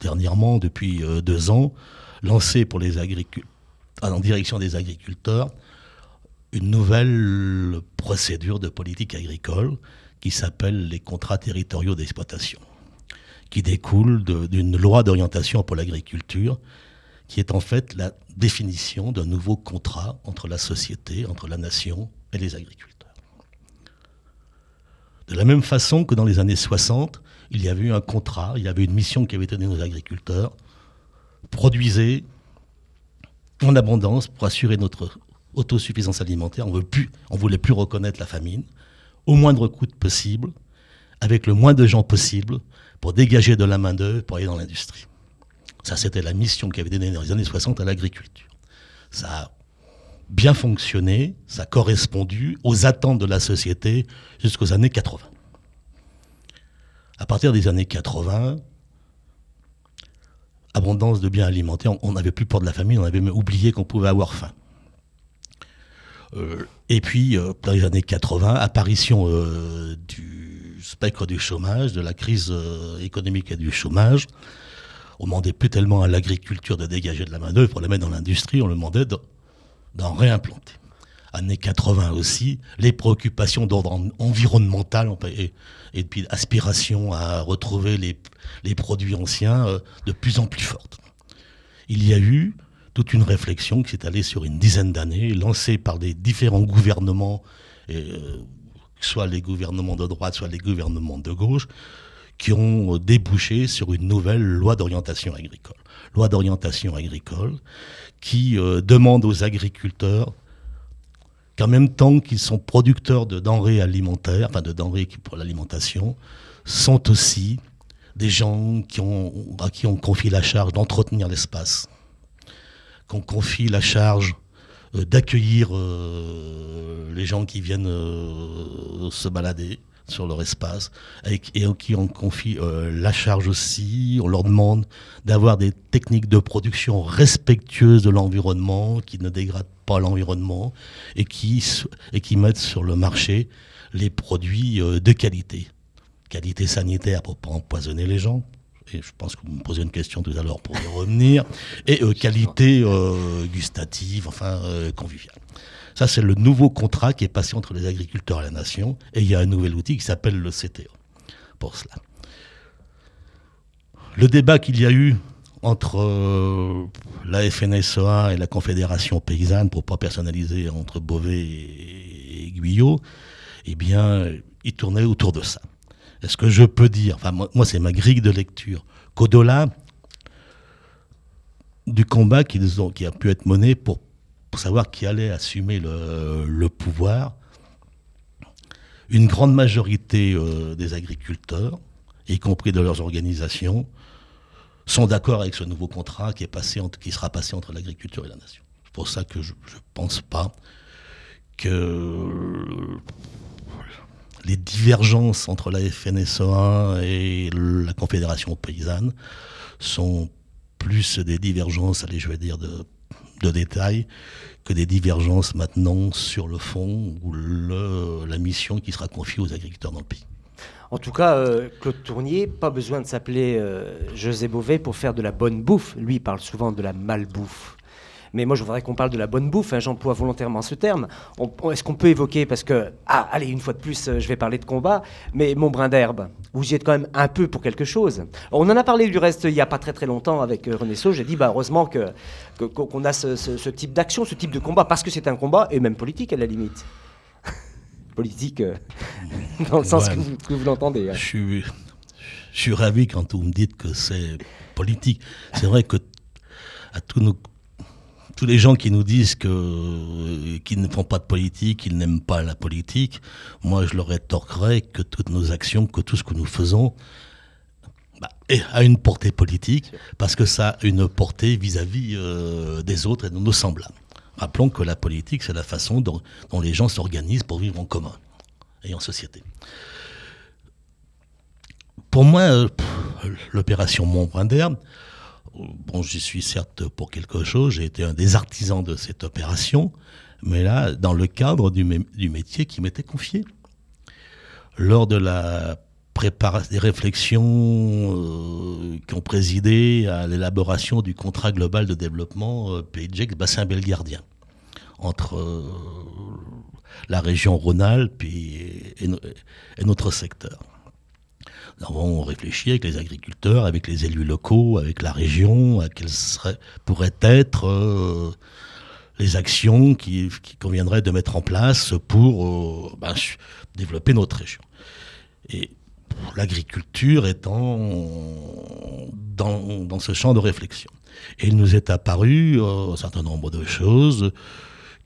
dernièrement, depuis euh, deux ans, lancé pour les agriculteurs, en direction des agriculteurs, une nouvelle procédure de politique agricole qui s'appelle les contrats territoriaux d'exploitation, qui découle d'une loi d'orientation pour l'agriculture, qui est en fait la définition d'un nouveau contrat entre la société, entre la nation et les agriculteurs. De la même façon que dans les années 60, il y avait eu un contrat, il y avait une mission qui avait été donnée aux agriculteurs, produisez en abondance pour assurer notre autosuffisance alimentaire. On on voulait plus reconnaître la famine, au moindre coût possible, avec le moins de gens possible, pour dégager de la main-d'œuvre pour aller dans l'industrie. Ça, c'était la mission qui avait été donnée dans les années 60 à l'agriculture. Ça a bien fonctionné, ça a correspondu aux attentes de la société jusqu'aux années 80. À partir des années 80, abondance de biens alimentaires, on n'avait plus peur de la famine, on avait même oublié qu'on pouvait avoir faim. Euh, et puis, euh, dans les années 80, apparition euh, du spectre du chômage, de la crise économique et du chômage. On demandait plus tellement à l'agriculture de dégager de la main-d'œuvre pour la mettre dans l'industrie, on le demandait d'en réimplanter. Années 80 aussi, les préoccupations d'ordre environnemental et, et puis aspiration à retrouver les, produits anciens de plus en plus fortes. Il y a eu toute une réflexion qui s'est allée sur une dizaine d'années, lancée par des différents gouvernements, euh, soit les gouvernements de droite, soit les gouvernements de gauche, qui ont débouché sur une nouvelle loi d'orientation agricole. Loi d'orientation agricole qui euh, demande aux agriculteurs qu'en même temps qu'ils sont producteurs de denrées alimentaires, enfin de denrées pour l'alimentation, sont aussi des gens à qui on confie la charge d'entretenir l'espace, qu'on confie la charge euh, d'accueillir euh, les gens qui viennent se balader, sur leur espace et, qui en confient euh, la charge aussi. On leur demande d'avoir des techniques de production respectueuses de l'environnement, qui ne dégradent pas l'environnement et qui, et qui mettent sur le marché les produits euh, de qualité. Qualité sanitaire pour pas empoisonner les gens. Et je pense que vous me posez une question tout à l'heure pour y revenir. Et euh, qualité gustative, enfin conviviale. Ça, c'est le nouveau contrat qui est passé entre les agriculteurs et la nation. Et il y a un nouvel outil qui s'appelle le CTO pour cela. Le débat qu'il y a eu entre euh, la FNSEA et la Confédération paysanne, pour pas personnaliser entre Beauvais et, Guyot, eh bien, il tournait autour de ça. Est-ce que je peux dire, enfin moi, c'est ma grille de lecture, qu'au-delà du combat qui a pu être mené pour pour savoir qui allait assumer le, pouvoir, une grande majorité euh, des agriculteurs, y compris de leurs organisations, sont d'accord avec ce nouveau contrat qui, est passé qui sera passé entre l'agriculture et la nation. C'est pour ça que je ne pense pas que les divergences entre la FNSEA et la Confédération paysanne sont plus des divergences, allez, je vais dire, de de détails que des divergences maintenant sur le fond ou la mission qui sera confiée aux agriculteurs dans le pays. En tout cas, euh, Claude Tournier, pas besoin de s'appeler euh, José Bové pour faire de la bonne bouffe. Lui, parle souvent de la malbouffe. Mais moi, je voudrais qu'on parle de la bonne bouffe. Hein, J'emploie volontairement ce terme. Est-ce qu'on peut évoquer, parce que, ah, allez, une fois de plus, euh, je vais parler de combat, mais mon brin d'herbe, vous y êtes quand même un peu pour quelque chose. On en a parlé du reste il n'y a pas très très longtemps avec euh, René Sau. J'ai dit, bah, heureusement qu'on que, qu'on a ce, type d'action, ce type de combat, parce que c'est un combat, et même politique à la limite. politique, euh, dans le sens que vous, l'entendez. Hein. Je suis, je suis ravi quand vous me dites que c'est politique. C'est vrai que à tous nos tous les gens qui nous disent que qu'ils ne font pas de politique, qu'ils n'aiment pas la politique, moi je leur rétorquerai que toutes nos actions, que tout ce que nous faisons bah, a une portée politique parce que ça a une portée vis-à-vis euh, des autres et de nos semblables. Rappelons que la politique, c'est la façon dont, les gens s'organisent pour vivre en commun et en société. Pour moi, euh, l'opération Mon d'herbe, bon, j'y suis certes pour quelque chose, j'ai été un des artisans de cette opération, mais là, dans le cadre du, métier qui m'était confié. Lors de la préparation des réflexions euh, qui ont présidé à l'élaboration du contrat global de développement euh, de bassin belgardien entre euh, la région Rhône-Alpes et, notre secteur. Nous avons réfléchi avec les agriculteurs, avec les élus locaux, avec la région, à quelles pourraient être euh, les actions qui, conviendraient de mettre en place pour euh, ben, développer notre région. Et l'agriculture étant dans, dans, ce champ de réflexion. Et il nous est apparu euh, un certain nombre de choses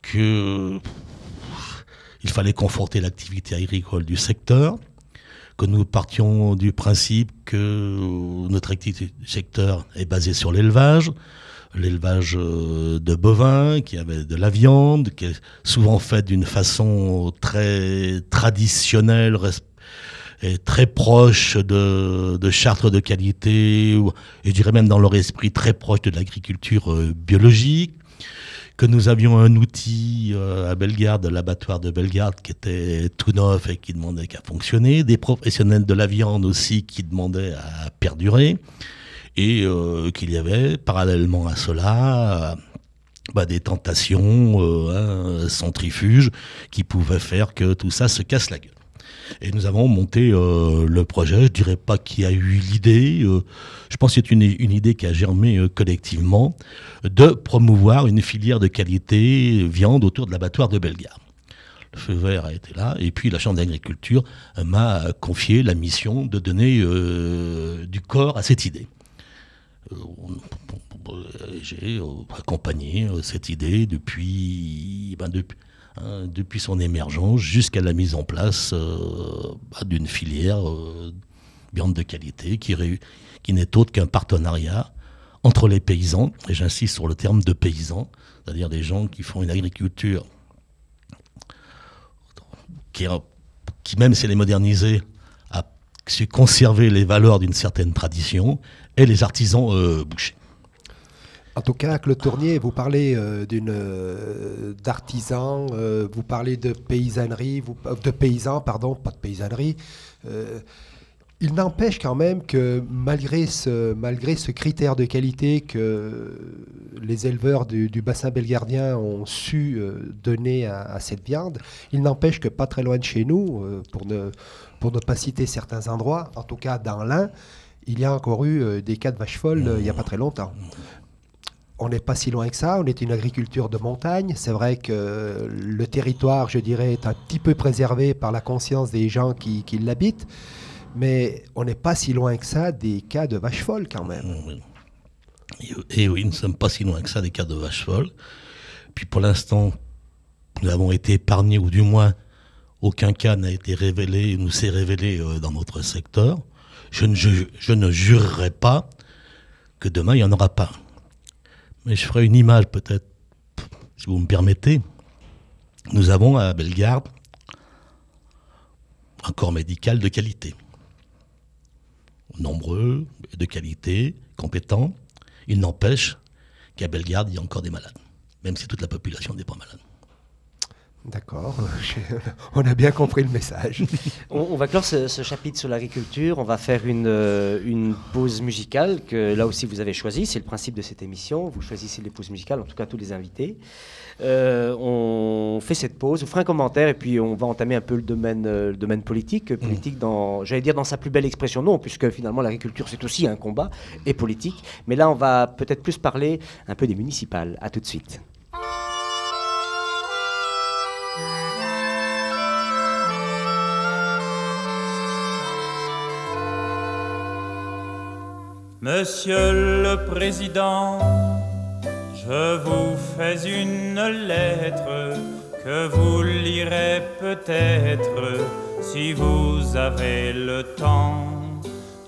que il fallait conforter l'activité agricole du secteur, que nous partions du principe que notre secteur est basée sur l'élevage, l'élevage euh, de bovins, qui avait de la viande, qui est souvent faite d'une façon très traditionnelle et très proche de, de chartres de qualité, et je dirais même dans leur esprit très proche de l'agriculture euh, biologique que nous avions un outil euh, à Bellegarde, l'abattoir de Bellegarde, qui était tout neuf et qui demandait qu'à fonctionner, des professionnels de la viande aussi qui demandaient à perdurer, et euh, qu'il y avait parallèlement à cela bah, des tentations euh, centrifuges qui pouvaient faire que tout ça se casse la gueule. Et nous avons monté euh, le projet. Je dirais pas qui a eu l'idée. Euh, je pense que c'est une, idée qui a germé euh, collectivement de promouvoir une filière de qualité viande autour de l'abattoir de Bellegarde. Le feu vert a été là. Et puis la Chambre d'agriculture m'a confié la mission de donner du corps à cette idée. J'ai accompagné cette idée depuis, ben depuis Hein, depuis son émergence jusqu'à la mise en place euh, bah, d'une filière euh, viande de qualité qui, n'est autre qu'un partenariat entre les paysans, et j'insiste sur le terme de paysans, c'est-à-dire des gens qui font une agriculture qui, qui même si elle est modernisée, a su conserver les valeurs d'une certaine tradition, et les artisans euh, bouchers. En tout cas, Claude Tournier, vous parlez euh, euh, d'artisans, euh, vous parlez de paysannerie, vous, de paysans, pardon, pas de paysannerie. il n'empêche quand même que malgré ce, malgré ce critère de qualité que les éleveurs du, bassin belgardien ont su donner à, cette viande, il n'empêche que pas très loin de chez nous, pour, ne, pour ne pas citer certains endroits, en tout cas dans l'Ain, il y a encore eu des cas de vaches folles il n'y a pas très longtemps on n'est pas si loin que ça, on est une agriculture de montagne. C'est vrai que le territoire, je dirais, est un petit peu préservé par la conscience des gens qui, l'habitent, mais on n'est pas si loin que ça des cas de vaches folles quand même. Et, oui, nous ne sommes pas si loin que ça des cas de vaches folles. Puis pour l'instant, nous avons été épargnés, ou du moins, aucun cas n'a été révélé, nous s'est révélé euh, dans notre secteur. Je ne, je ne jurerai pas que demain, il n'y en aura pas mais je ferai une image peut-être, si vous me permettez. Nous avons à Bellegarde un corps médical de qualité. Nombreux, de qualité, compétent. Il n'empêche qu'à Bellegarde, il y a encore des malades, même si toute la population n'est pas malade. D'accord, on a bien compris le message. on, va clore ce, chapitre sur l'agriculture, on va faire une, euh, une, pause musicale que là aussi vous avez choisi, c'est le principe de cette émission, vous choisissez les pauses musicales, en tout cas tous les invités. Euh, on fait cette pause, on fera un commentaire et puis on va entamer un peu le domaine, euh, le domaine politique, politique mmh. dans, j'allais dire dans sa plus belle expression, non, puisque finalement l'agriculture c'est aussi un combat et politique, mais là on va peut-être plus parler un peu des municipales. À tout de suite. Monsieur le Président, je vous fais une lettre que vous lirez peut-être si vous avez le temps.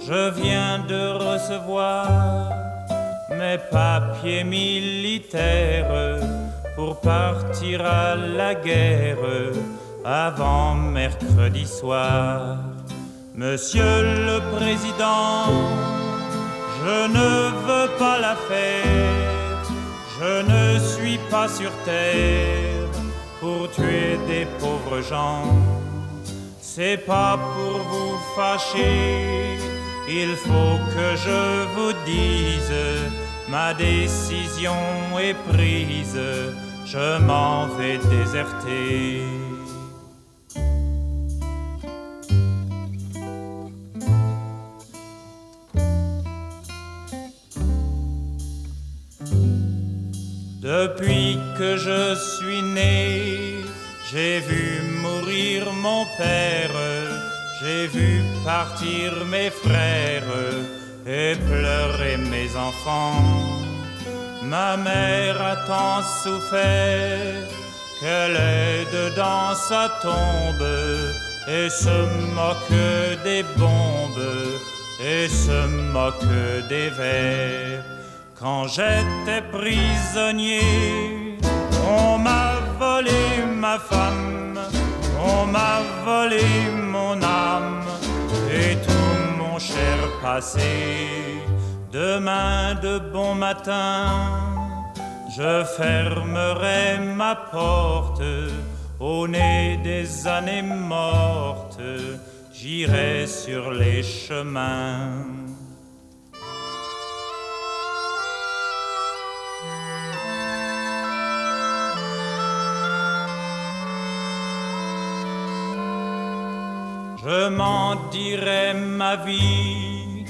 Je viens de recevoir mes papiers militaires pour partir à la guerre avant mercredi soir. Monsieur le Président, je ne veux pas la faire, je ne suis pas sur terre pour tuer des pauvres gens. C'est pas pour vous fâcher, il faut que je vous dise, ma décision est prise, je m'en vais déserter. Depuis que je suis né, j'ai vu mourir mon père, j'ai vu partir mes frères et pleurer mes enfants. Ma mère a tant souffert qu'elle est dedans sa tombe et se moque des bombes et se moque des vers. Quand j'étais prisonnier, on m'a volé ma femme, on m'a volé mon âme et tout mon cher passé. Demain de bon matin, je fermerai ma porte au nez des années mortes, j'irai sur les chemins. Je m'en dirai ma vie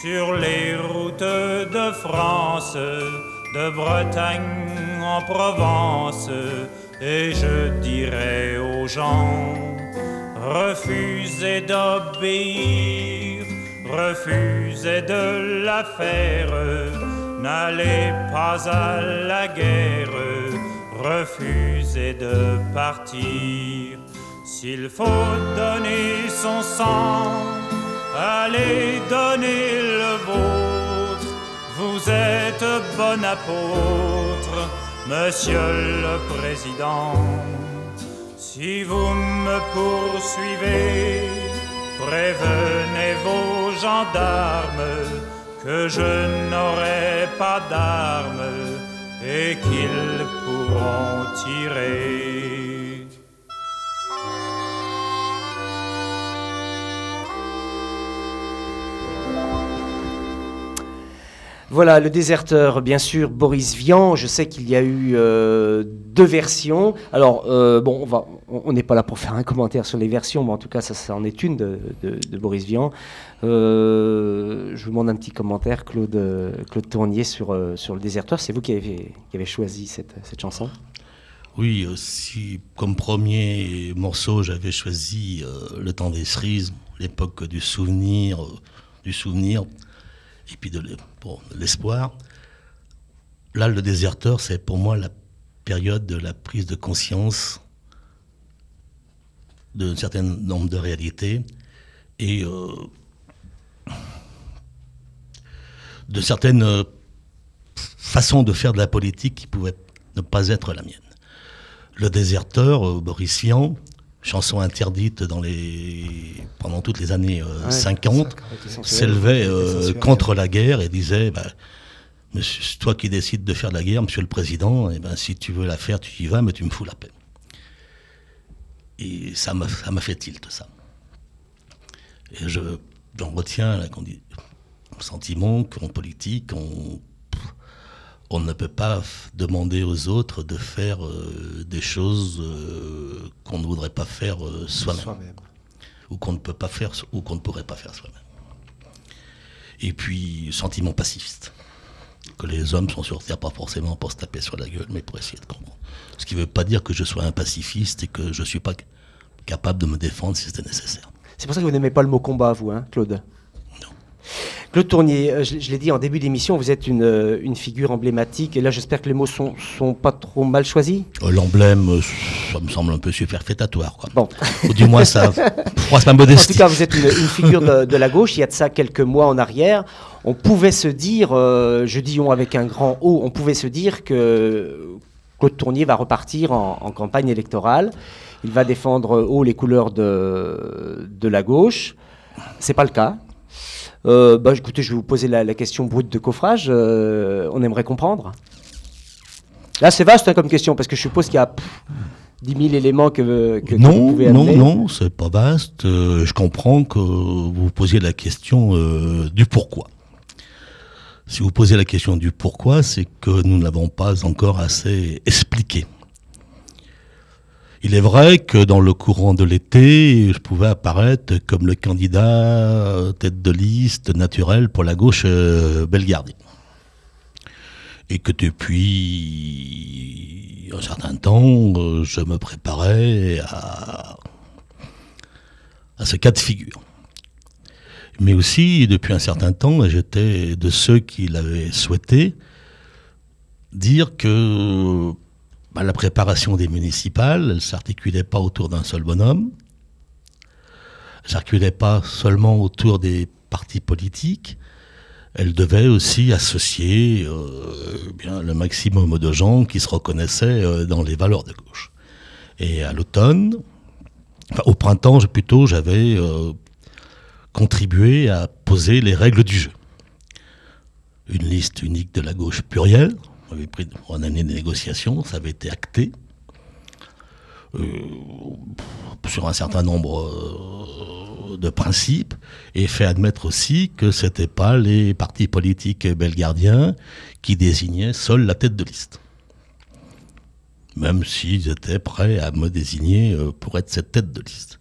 sur les routes de France, de Bretagne en Provence, et je dirai aux gens, refusez d'obéir, refusez de la faire, n'allez pas à la guerre, refusez de partir. S'il faut donner son sang, allez donner le vôtre. Vous êtes bon apôtre, monsieur le président. Si vous me poursuivez, prévenez vos gendarmes que je n'aurai pas d'armes et qu'ils pourront tirer. Voilà, le déserteur, bien sûr, Boris Vian. Je sais qu'il y a eu euh, deux versions. Alors, euh, bon, on n'est pas là pour faire un commentaire sur les versions, mais en tout cas, ça, en est une de, Boris Vian. Euh, je vous demande un petit commentaire, Claude, Tournier, sur, le déserteur. C'est vous qui avez, choisi cette, chanson Oui, euh, si comme premier morceau j'avais choisi Le temps des cerises, l'époque du souvenir, du souvenir, et puis de l'espoir. Là, le déserteur, c'est pour moi la période de la prise de conscience d'un certain nombre de réalités et euh, de certaines euh, façons de faire de la politique qui pouvaient ne pas être la mienne. Le déserteur, euh, Boris Vian, chanson interdite dans les, pendant toutes les années euh, Ouais, 50, s'élevait euh, contre la guerre et disait bah, Monsieur, c'est toi qui décides de faire de la guerre, monsieur le président, et ben, si tu veux la faire, tu y vas, mais tu me fous la paix. Et ça m'a ça m'a fait tilt, ça. Et je, j'en retiens là, qu'on dit, le sentiment qu'en politique, on, on ne peut pas demander aux autres de faire euh, des choses euh, qu'on ne voudrait pas faire euh, soi-même Soi-même. ou qu'on ne peut pas faire ou qu'on ne pourrait pas faire soi-même. Et puis, sentiment pacifiste. Que les hommes sont sur Terre pas forcément pour se taper sur la gueule, mais pour essayer de comprendre. Ce qui ne veut pas dire que je sois un pacifiste et que je ne suis pas capable de me défendre si c'était nécessaire. C'est pour ça que vous n'aimez pas le mot combat, vous, hein, Claude? Non. Claude Tournier, euh, je, je l'ai dit en début d'émission, vous êtes une, euh, une figure emblématique. Et là, j'espère que les mots sont, sont pas trop mal choisis. Euh, L'emblème, ça me semble un peu superfétatoire. Quoi. Bon. Ou du moins, ça froisse ma En tout modestie. cas, vous êtes une, une figure de, de la gauche. Il y a de ça quelques mois en arrière. On pouvait se dire, euh, je dis on avec un grand O, on pouvait se dire que Claude Tournier va repartir en, en campagne électorale. Il va défendre haut les couleurs de, de la gauche. C'est pas le cas. Euh, bah, écoutez, je vais vous poser la, la question brute de coffrage. Euh, on aimerait comprendre. Là, c'est vaste hein, comme question parce que je suppose qu'il y a pff, 10 000 éléments que, que, que vous Non, pouvez non, amener. non, c'est pas vaste. Euh, je comprends que vous vous posiez la question euh, du pourquoi. Si vous posez la question du pourquoi, c'est que nous ne l'avons pas encore assez expliqué. Il est vrai que dans le courant de l'été, je pouvais apparaître comme le candidat euh, tête de liste naturel pour la gauche euh, bellegardienne. Et que depuis un certain temps, euh, je me préparais à, à ce cas de figure. Mais aussi, depuis un certain temps, j'étais de ceux qui l'avaient souhaité dire que bah, la préparation des municipales, elle ne s'articulait pas autour d'un seul bonhomme, elle ne s'articulait pas seulement autour des partis politiques, elle devait aussi associer euh, bien, le maximum de gens qui se reconnaissaient euh, dans les valeurs de gauche. Et à l'automne, au printemps plutôt, j'avais euh, contribué à poser les règles du jeu. Une liste unique de la gauche plurielle, on avait pris une année de négociation, ça avait été acté. Euh, sur un certain nombre euh, de principes et fait admettre aussi que ce n'étaient pas les partis politiques belgardiens qui désignaient seuls la tête de liste. Même s'ils étaient prêts à me désigner euh, pour être cette tête de liste.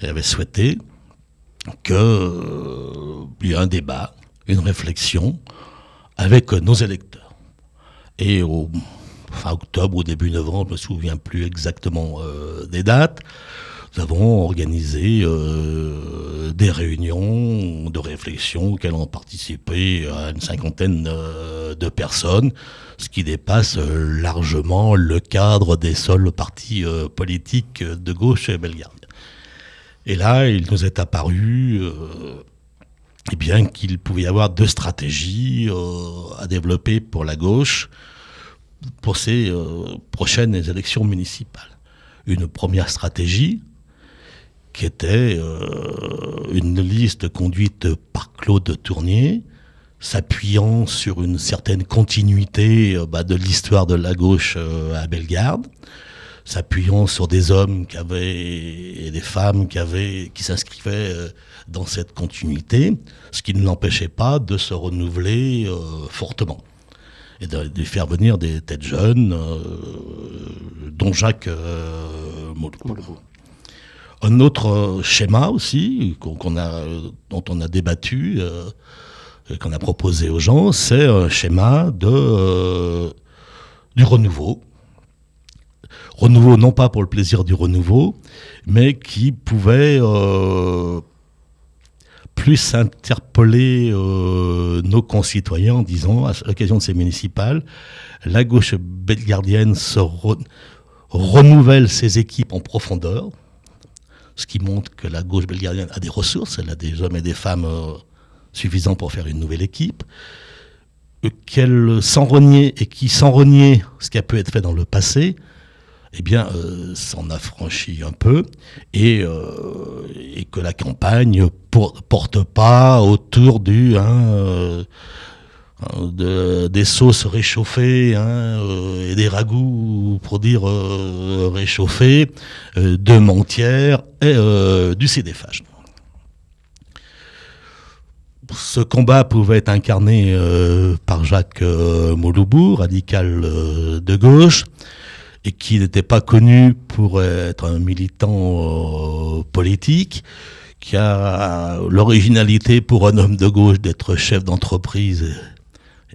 Et avaient souhaité qu'il y ait un débat, une réflexion avec nos électeurs. Et au fin octobre ou début novembre, je ne me souviens plus exactement euh, des dates, nous avons organisé euh, des réunions de réflexion auxquelles ont participé euh, une cinquantaine de personnes, ce qui dépasse largement le cadre des seuls partis politiques de gauche et belgarde. Et là, il nous est apparu eh bien, qu'il pouvait y avoir deux stratégies euh, à développer pour la gauche pour ces euh, prochaines élections municipales. Une première stratégie qui était euh, une liste conduite par Claude Tournier, s'appuyant sur une certaine continuité bah, de l'histoire de la gauche à Bellegarde, s'appuyant sur des hommes qui avaient et des femmes qui qui s'inscrivaient dans cette continuité, ce qui ne l'empêchait pas de se renouveler euh, fortement et de, de faire venir des têtes jeunes, euh, dont Jacques euh, Moulou. Un autre schéma aussi qu'on a, dont on a débattu, et qu'on a proposé aux gens, c'est un schéma de du renouveau. Renouveau non pas pour le plaisir du renouveau, mais qui pouvait euh, plus interpeller euh, nos concitoyens en disant, à l'occasion de ces municipales, la gauche belgardienne se re- renouvelle ses équipes en profondeur, ce qui montre que la gauche belgardienne a des ressources, elle a des hommes et des femmes euh, suffisants pour faire une nouvelle équipe, euh, qu'elle sans renier et qui sans renier ce qui a pu être fait dans le passé, eh bien, euh, s'en affranchit un peu et, euh, que la campagne porte pas autour du hein, euh, de- des sauces réchauffées hein, et des ragoûts pour dire réchauffés, de mentières et du cédéphage. Ce combat pouvait être incarné par Jacques Mouloubou, radical de gauche, et qui n'était pas connu pour être un militant euh, politique, qui a l'originalité pour un homme de gauche d'être chef d'entreprise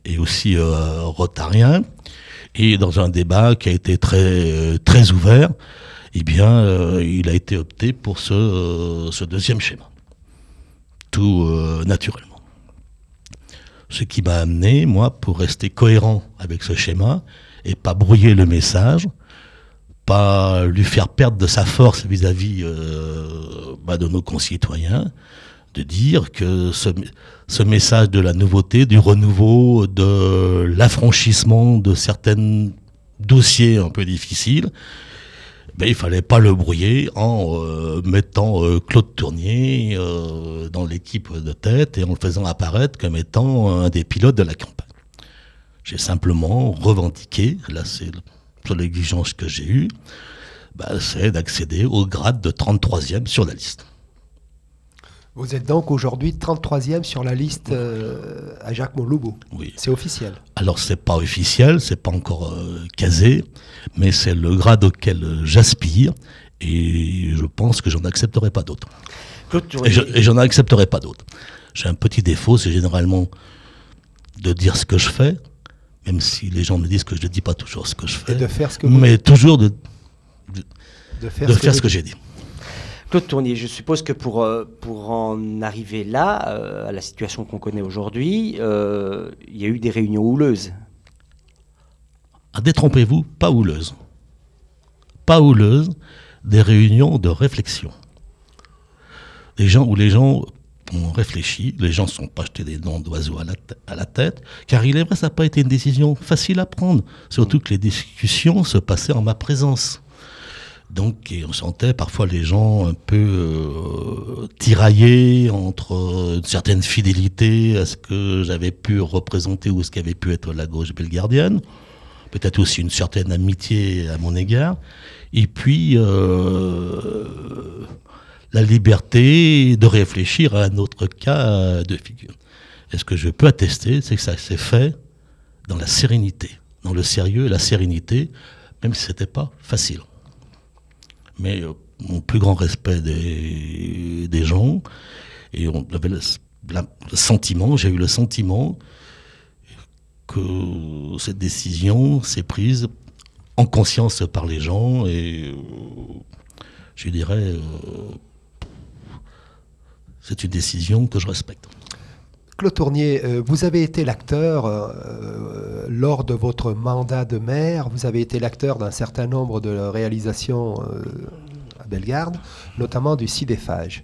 et aussi euh, rotarien, et dans un débat qui a été très, euh, très ouvert, eh bien, euh, il a été opté pour ce, euh, ce deuxième schéma, tout euh, naturellement. Ce qui m'a amené, moi, pour rester cohérent avec ce schéma et pas brouiller le message, pas lui faire perdre de sa force vis-à-vis euh, bah, de nos concitoyens, de dire que ce, message de la nouveauté, du renouveau, de l'affranchissement de certains dossiers un peu difficiles, ben, il fallait pas le brouiller en euh, mettant euh, Claude Tournier dans l'équipe de tête et en le faisant apparaître comme étant un des pilotes de la campagne. J'ai simplement revendiqué, là c'est sur l'exigence que j'ai eue, ben, c'est d'accéder au grade de 33e sur la liste. Vous êtes donc aujourd'hui 33e sur la liste euh, à Jacques Monlobo. Oui. C'est officiel. Alors c'est pas officiel, c'est pas encore euh, casé, mais c'est le grade auquel euh, j'aspire et je pense que j'en accepterai pas d'autres. Et je- j'en accepterai pas d'autres. J'ai un petit défaut, c'est généralement de dire ce que je fais, même si les gens me disent que je ne dis pas toujours ce que je fais, Et de faire ce que vous mais toujours de, de faire de ce faire que ce que vous- j'ai dit. Claude Tournier, je suppose que pour, euh, pour en arriver là, euh, à la situation qu'on connaît aujourd'hui, euh, il y a eu des réunions houleuses. Ah, détrompez-vous, pas houleuse. Pas houleuse, des réunions de réflexion. Des gens où les gens ont réfléchi, les gens ne sont pas jetés des noms d'oiseaux à, la tête, car il est vrai, ça n'a pas été une décision facile à prendre, surtout que les discussions se passaient en ma présence. Donc, on sentait parfois les gens un peu euh, tiraillés entre euh, une certaine fidélité à ce que j'avais pu représenter ou ce qu'avait pu être la gauche belgardienne peut-être aussi une certaine amitié à mon égard, et puis euh, la liberté de réfléchir à un autre cas de figure. Et ce que je peux attester, c'est que ça s'est fait dans la sérénité, dans le sérieux et la sérénité, même si ce n'était pas facile. Mais euh, mon plus grand respect des, gens, et on avait le sentiment, j'ai eu le sentiment que cette décision s'est prise en conscience par les gens et euh, je dirais euh, c'est une décision que je respecte. Claude Tournier, euh, vous avez été l'acteur euh, lors de votre mandat de maire, vous avez été l'acteur d'un certain nombre de réalisations euh, à Bellegarde, notamment du sidéphage.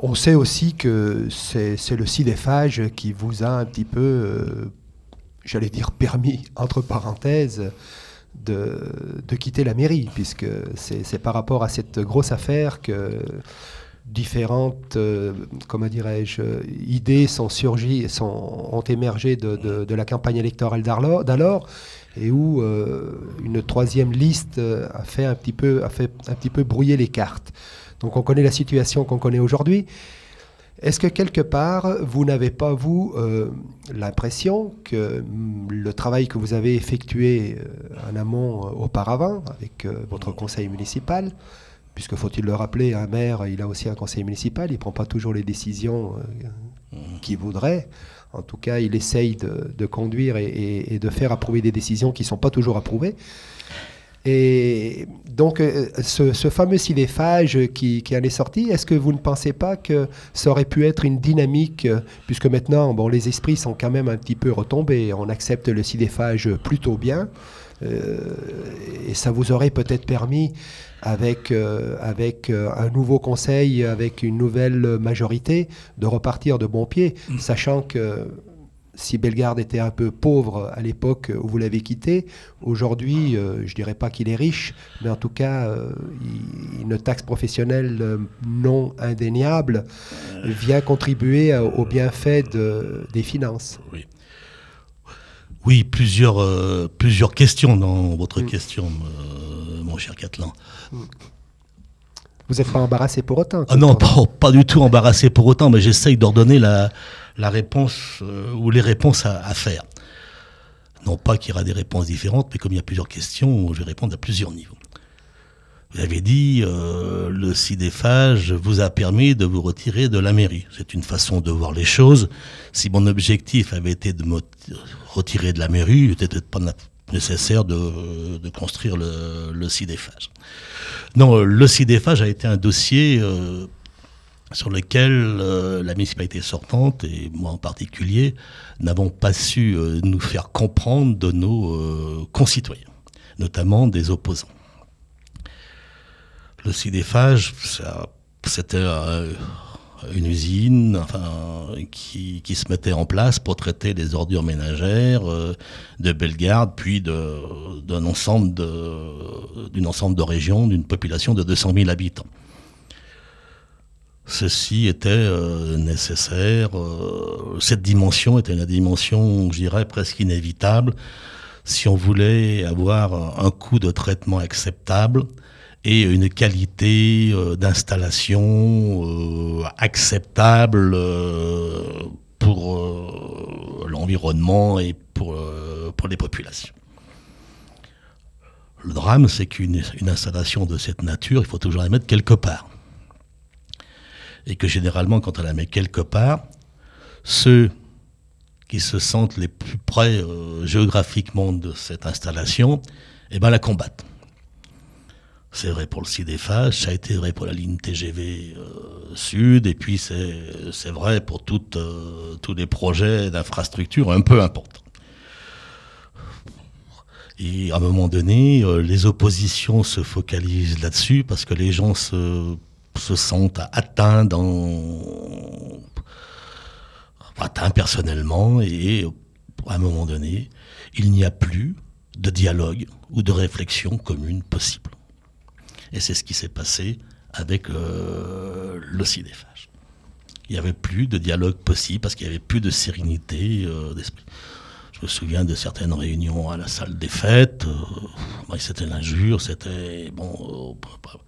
On sait aussi que c'est le sidéphage qui vous a un petit peu, j'allais dire permis, entre parenthèses, de, quitter la mairie, puisque c'est par rapport à cette grosse affaire que différentes, euh, comment dirais-je, euh, idées sont surgies, sont, ont émergé de, de- la campagne électorale d'alors, et où euh, une troisième liste a fait un petit peu, a fait un petit peu brouiller les cartes. Donc on connaît la situation qu'on connaît aujourd'hui. Est-ce que quelque part, vous n'avez pas, vous, l'impression que mm, le travail que vous avez effectué en amont auparavant, avec votre conseil municipal, puisque faut-il le rappeler, un maire, il a aussi un conseil municipal, il ne prend pas toujours les décisions euh, qu'il voudrait. En tout cas, il essaye de, de conduire et, et- et de faire approuver des décisions qui ne sont pas toujours approuvées. Et donc, euh, ce, ce fameux sidéphage qui, qui en est sorti, est-ce que vous ne pensez pas que ça aurait pu être une dynamique, euh, puisque maintenant, bon, les esprits sont quand même un petit peu retombés, on accepte le sidéphage plutôt bien, euh, et ça vous aurait peut-être permis, avec, euh, avec euh, un nouveau conseil, avec une nouvelle majorité, de repartir de bon pied, sachant que si Bellegarde était un peu pauvre à l'époque où vous l'avez quitté, aujourd'hui, euh, je dirais pas qu'il est riche, mais en tout cas, euh, il- une taxe professionnelle euh, non indéniable vient contribuer à- au bienfait de- des finances. Oui. Oui, plusieurs, plusieurs questions dans votre Mm. question, mon cher Catlan. Vous n'êtes pas embarrassé pour autant Ah non, pas, pas du tout embarrassé pour autant, mais j'essaye d'ordonner la, la réponse euh, ou les réponses à, faire. Non pas qu'il y aura des réponses différentes, mais comme il y a plusieurs questions, je vais répondre à plusieurs niveaux. Vous avez dit, euh, le sidéphage vous a permis de vous retirer de la mairie. C'est une façon de voir les choses. Si mon objectif avait été de me retirer de la mairie, il n'était peut-être pas nécessaire de, construire le, le. Non, le sidéphage a été un dossier euh, sur lequel euh, la municipalité sortante, et moi en particulier, n'avons pas su euh, nous faire comprendre de nos euh, concitoyens, notamment des opposants. Le ça- c'était une usine enfin, qui, se mettait en place pour traiter les ordures ménagères de Bellegarde, puis d'un ensemble de, d'une ensemble de régions, d'une population de 200 000 habitants. Ceci était euh, nécessaire. euh, cette dimension était une dimension, je dirais, presque inévitable si on voulait avoir un coût de traitement acceptable et une qualité euh, d'installation acceptable pour l'environnement et pour, pour les populations. Le drame, c'est qu'une une installation de cette nature, il faut toujours la mettre quelque part et que généralement, quand on la met quelque part, ceux qui se sentent les plus près euh, géographiquement de cette installation, eh ben, la combattent. C'est vrai pour le sidéphage, ça a été vrai pour la ligne TGV euh, Sud, et puis c'est vrai pour toutes, euh, tous les projets d'infrastructure un peu importants. Et à un moment donné, les oppositions se focalisent là-dessus parce que les gens se se sentent atteints personnellement et à un moment donné, il n'y a plus de dialogue ou de réflexion commune possible. Et c'est ce qui s'est passé avec euh, le sidéphage. Il n'y avait plus de dialogue possible parce qu'il n'y avait plus de sérénité euh, d'esprit. Je me souviens de certaines réunions à la salle des fêtes. euh, c'était l'injure, c'était bon. pas-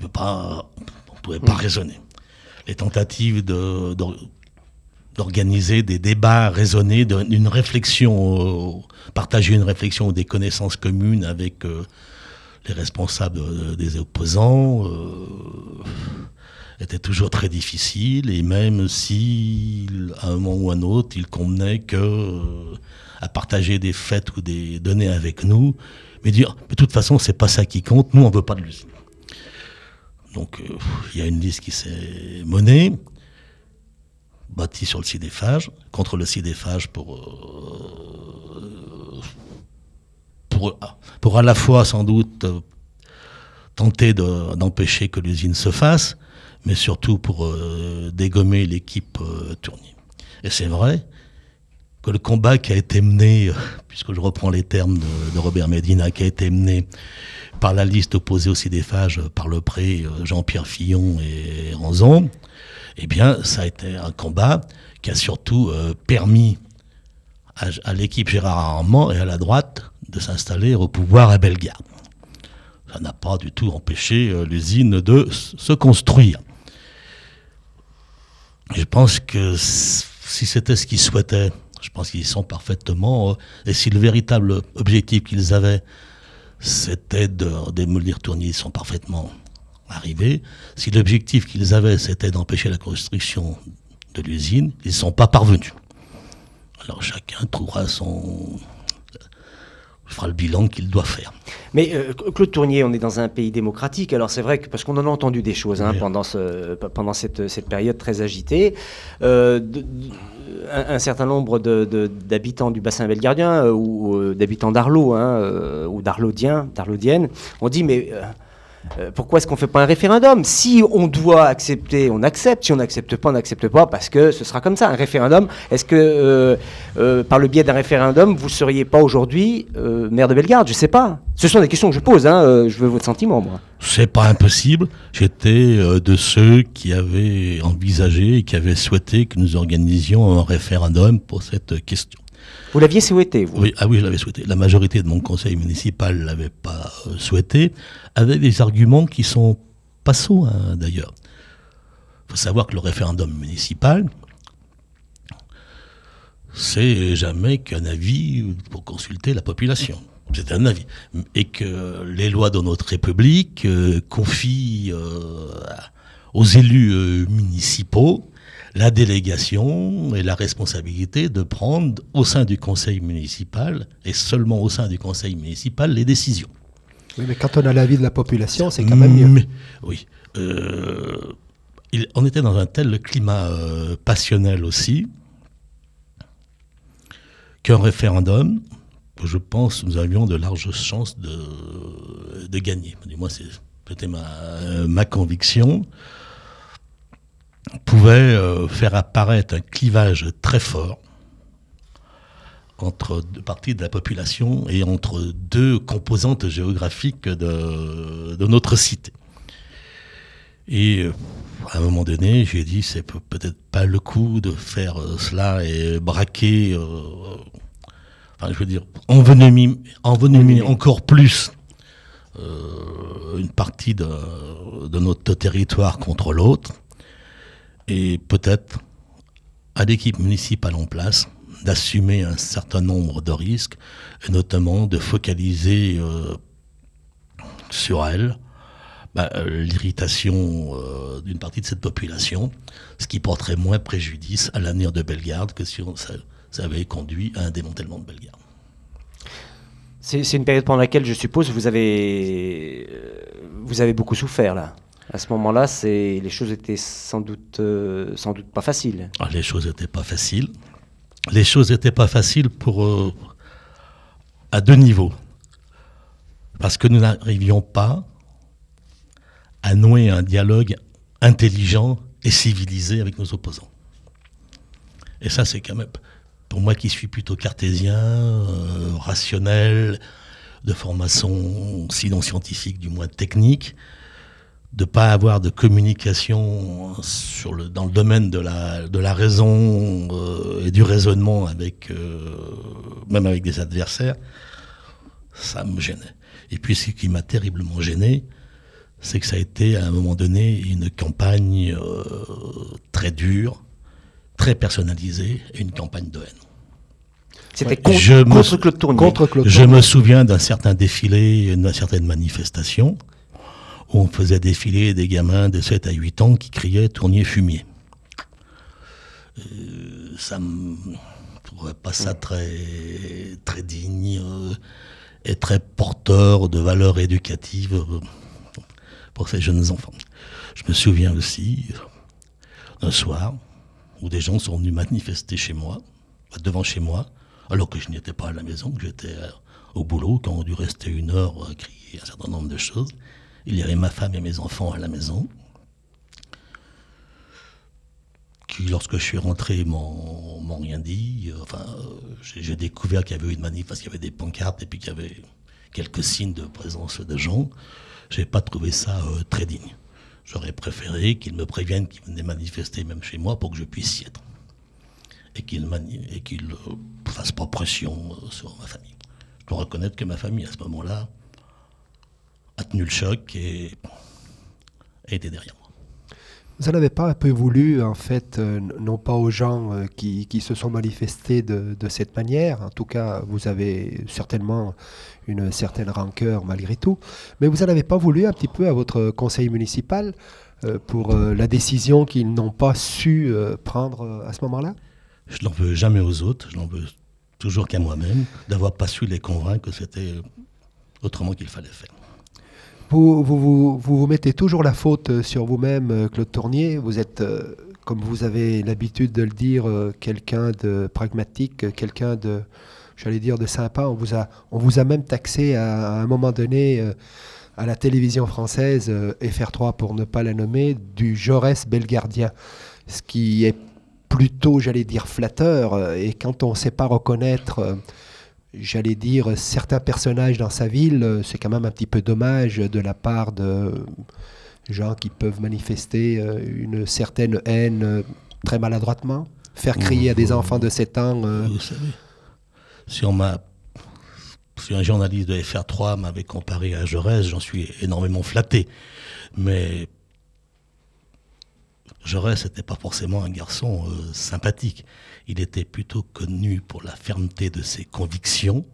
on ne pas, on pouvait pas raisonner. Les tentatives de, d'or- d'organiser des débats raisonnés, d'une réflexion, euh, partager une réflexion ou des connaissances communes avec euh, les responsables euh, des opposants, euh, était toujours très difficile. Et même si, à un moment ou à un autre, il convenait que à partager des fêtes ou des données avec nous, mais dire, de toute façon, c'est pas ça qui compte. Nous, on veut pas de l'usine. Donc, euh, il y a une liste qui s'est menée, bâtie sur le sidéphage, contre le sidéphage pour, euh, pour, pour à la fois, sans doute, euh, tenter de- d'empêcher que l'usine se fasse, mais surtout pour dégommer l'équipe euh. Et c'est vrai que le combat qui a été mené, puisque je reprends les termes de Robert Medina, qui a été mené par la liste opposée au sidéphage euh, par le pré euh, Jean-Pierre Fillon et Ranzon, eh bien, ça a été un combat qui a surtout euh, permis à, l'équipe Gérard Armand et à la droite de s'installer au pouvoir à Bellegarde. Ça n'a pas du tout empêché euh, l'usine de se construire. Je pense que si c'était ce qu'ils souhaitaient, je pense qu'ils sont parfaitement. et si le véritable objectif qu'ils avaient, c'était de démolir Tournier, ils sont parfaitement arrivés. Si l'objectif qu'ils avaient, c'était d'empêcher la construction de l'usine, ils ne sont pas parvenus. Alors chacun trouvera son. Fera le bilan qu'il doit faire. Mais euh, Claude Tournier, on est dans un pays démocratique, alors c'est vrai que, parce qu'on en a entendu des choses hein, Oui. pendant, ce, pendant cette, cette période très agitée, euh, de- de- un, un certain nombre d'habitants du bassin belgardien euh, ou d'habitants d'Arlot hein, ou d'Arlaudiens, d'Arlaudiennes ont dit mais euh, pourquoi est-ce qu'on ne fait pas un référendum? Si on doit accepter, on accepte. Si on n'accepte pas, on n'accepte pas parce que ce sera comme ça. Un référendum, est-ce que euh, euh, par le biais d'un référendum, vous ne seriez pas aujourd'hui maire de Bellegarde? Je ne sais pas. Ce sont des questions que je pose. hein, je veux votre sentiment, moi. C'est pas impossible. J'étais de ceux qui avaient envisagé qui avaient souhaité que nous organisions un référendum pour cette question. Vous l'aviez souhaité, vous Oui, ah oui, je l'avais souhaité. La majorité de mon conseil municipal ne l'avait pas euh, souhaité, avec des arguments qui sont pas sots, hein, d'ailleurs. Il faut savoir que le référendum municipal, c'est jamais qu'un avis pour consulter la population. C'est un avis. Et que les lois de notre République euh, confient euh, aux élus municipaux la délégation et la responsabilité de prendre au sein du conseil municipal, et seulement au sein du conseil municipal, les décisions. Oui, mais quand on a l'avis de la population, c'est quand même mieux. Mais- oui. Euh, on était dans un tel climat euh, passionnel aussi qu'un référendum, je pense, nous avions de larges chances de, de gagner. Du moins, c'était ma, ma, conviction. Pouvait faire apparaître un clivage très fort entre deux parties de la population et entre deux composantes géographiques de, de notre cité. Et euh, à un moment donné, j'ai dit, c'est peut-être pas le coup de faire euh, cela et braquer, euh, enfin je veux dire, envenimer, envenimer encore plus euh, une partie de, de notre territoire contre l'autre. Et peut-être à l'équipe municipale en place, d'assumer un certain nombre de risques, et notamment de focaliser euh, sur elle bah, euh, l'irritation euh, d'une partie de cette population, ce qui porterait moins préjudice à l'avenir de Bellegarde que si on, ça, avait conduit à un démantèlement de Bellegarde. C'est une période pendant laquelle, je suppose, vous avez, vous avez beaucoup souffert là. À ce moment-là, les choses étaient sans doute, euh, sans doute pas faciles. Ah, les choses n'étaient pas faciles les choses n'étaient pas faciles pour, euh, à deux niveaux. Parce que nous n'arrivions pas à nouer un dialogue intelligent et civilisé avec nos opposants. Et ça, c'est quand même, pour moi qui suis plutôt cartésien, euh, rationnel, de formation, sinon scientifique, du moins technique, de ne pas avoir de communication sur le, dans le domaine de la, de la raison euh, et du raisonnement avec euh, même avec des adversaires, ça me gênait. Et puis ce qui m'a terriblement gêné, c'est que ça a été à un moment donné une campagne euh, très dure, très personnalisée et une campagne de haine. C'était contre, je contre, Claude Tournier. contre Claude Je me souviens d'un certain défilé, d'une certaine manifestation on faisait défiler des gamins de 7 à 8 ans qui criaient Tournier fumier. Euh, ça me trouvait pas ça très, digne euh, et très porteur de valeurs éducatives euh, pour ces jeunes enfants. Je me souviens aussi d'un soir où des gens sont venus manifester chez moi, devant chez moi, alors que je n'étais pas à la maison, que j'étais au boulot, quand on dû rester une heure à crier un certain nombre de choses. Il y avait ma femme et mes enfants à la maison, qui, lorsque je suis rentré, m'ont rien dit. Enfin, j'ai découvert qu'il y avait eu une manif parce qu'il y avait des pancartes et puis qu'il y avait quelques signes de présence de gens. J'ai pas trouvé ça euh, très digne. J'aurais préféré qu'ils me préviennent qu'ils venaient manifester même chez moi pour que je puisse y être. Et qu'ils qu euh, fassent pas pression euh, sur ma famille. Je dois reconnaître que ma famille, à ce moment-là, a tenu le choc et été derrière moi. Vous n'en avez pas un peu voulu, en fait, euh, non pas aux gens euh, qui, qui, se sont manifestés de, de, cette manière, en tout cas, vous avez certainement une certaine rancœur malgré tout, mais vous n'en avez pas voulu un petit peu à votre conseil municipal euh, pour la décision qu'ils n'ont pas su prendre à ce moment-là? Je n'en veux jamais aux autres, je n'en veux toujours qu'à moi-même, d'avoir pas su les convaincre que c'était autrement qu'il fallait faire. Vous vous, vous, vous mettez toujours la faute euh, sur vous-même, euh, Claude Tournier. Vous êtes, euh, comme vous avez l'habitude de le dire, quelqu'un de pragmatique, quelqu'un de, j'allais dire, de sympa. On vous a, même taxé à, à un moment donné à la télévision française, FR3 pour ne pas la nommer, du Jaurès belgardien. Ce qui est plutôt, j'allais dire, flatteur. Et quand on ne sait pas reconnaître j'allais dire, certains personnages dans sa ville, euh, c'est quand même un petit peu dommage de la part de gens qui peuvent manifester euh, une certaine haine euh, très maladroitement, faire crier à des enfants de 7 ans. Vous savez, si, on m'a, si un journaliste de FR3 m'avait comparé à Jaurès, j'en suis énormément flatté. Mais Jaurès n'était pas forcément un garçon euh, sympathique. Il était plutôt connu pour la fermeté de ses convictions,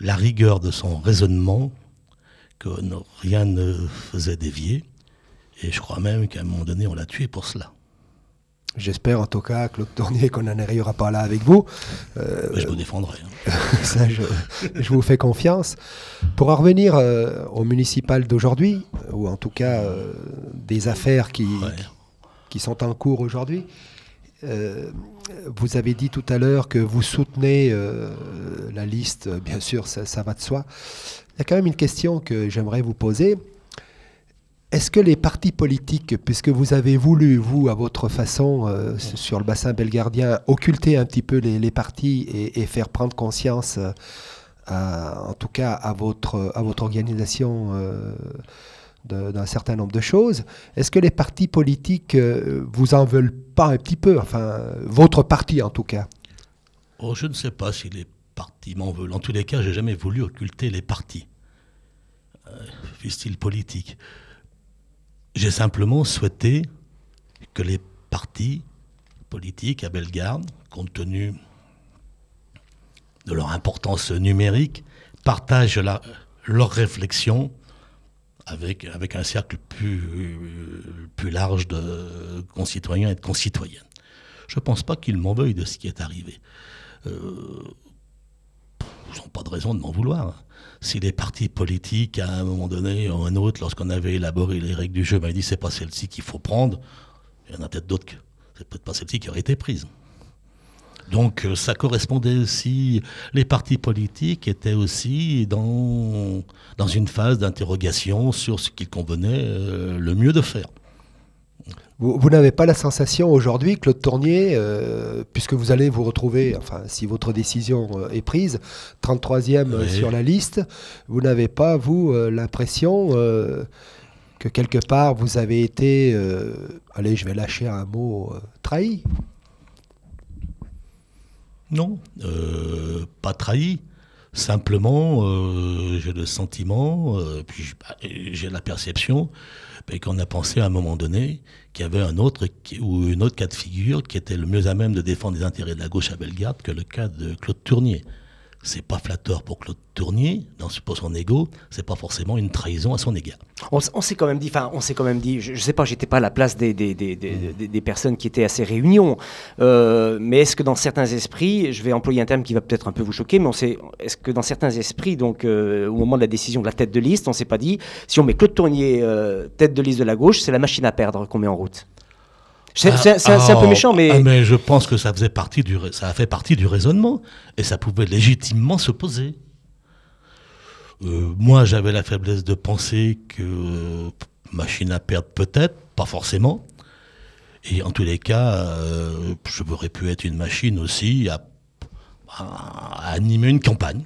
la rigueur de son raisonnement, que rien ne faisait dévier. Et je crois même qu'à un moment donné, on l'a tué pour cela. J'espère en tout cas, Claude Tournier, qu'on n'en arrivera pas là avec vous. Euh, je vous défendrai. Hein. ça, je, je, vous fais confiance. Pour en revenir euh, au municipal d'aujourd'hui, ou en tout cas euh, des affaires qui, Ouais. qui sont en cours aujourd'hui, euh, vous avez dit tout à l'heure que vous soutenez euh, la liste, bien sûr, ça, va de soi. Il y a quand même une question que j'aimerais vous poser. Est-ce que les partis politiques, puisque vous avez voulu, vous, à votre façon, euh, sur le bassin belgardien, occulter un petit peu les, partis et, faire prendre conscience, en tout cas à votre, à votre organisation, d'un certain nombre de choses, est-ce que les partis politiques euh, vous en veulent pas un petit peu Enfin, votre parti en tout cas? Oh, je ne sais pas si les partis m'en veulent. En tous les cas, j'ai jamais voulu occulter les partis, euh, fussent-ils politiques. J'ai simplement souhaité que les partis politiques à Bellegarde, compte tenu de leur importance numérique, partagent leurs réflexions avec, un cercle plus, plus large de concitoyens et de concitoyennes. Je ne pense pas qu'ils m'en veuillent de ce qui est arrivé. Euh, ils n'ont pas de raison de m'en vouloir. Si les partis politiques, à un moment donné ou à un autre, lorsqu'on avait élaboré les règles du jeu, m'avaient dit c'est pas celle-ci qu'il faut prendre, il y en a peut-être d'autres c'est peut-être pas celle-ci qui aurait été prise. Donc euh, ça correspondait aussi, les partis politiques étaient aussi dans, dans une phase d'interrogation sur ce qu'il convenait euh, le mieux de faire. Vous, vous n'avez pas la sensation aujourd'hui, Claude Tournier, euh, puisque vous allez vous retrouver, enfin, si votre décision est prise, 33e euh, Oui. sur la liste, vous n'avez pas, vous, l'impression euh, que quelque part vous avez été, allez, je vais lâcher un mot, trahi Non, euh, pas trahi. Simplement, euh, j'ai le sentiment, euh, puis bah, j'ai la perception mais qu'on a pensé à un moment donné qu'il y avait un autre ou une autre cas de figure qui était le mieux à même de défendre les intérêts de la gauche à Bellegarde que le cas de Claude Tournier. C'est pas flatteur pour Claude Tournier, dans, pour son ego, c'est pas forcément une trahison à son égard. On, s'est quand même dit, enfin, on s'est quand même dit, je, je sais pas, j'étais pas à la place des, des, des, des- des personnes qui étaient à ces réunions, euh, mais est-ce que dans certains esprits, je vais employer un terme qui va peut-être un peu vous choquer, mais on sait, est-ce que dans certains esprits, donc euh, au moment de la décision de la tête de liste, on s'est pas dit, si on met Claude Tournier euh, tête de liste de la gauche, c'est la machine à perdre qu'on met en route? C'est Ah, un- peu ah, méchant, mais, ah, mais je pense que ça faisait partie du, ça a fait partie du raisonnement et ça pouvait légitimement se poser. Euh, moi, j'avais la faiblesse de penser que euh, machine à perdre peut-être, pas forcément. Et en tous les cas, euh, je aurais pu être une machine aussi à, à animer une campagne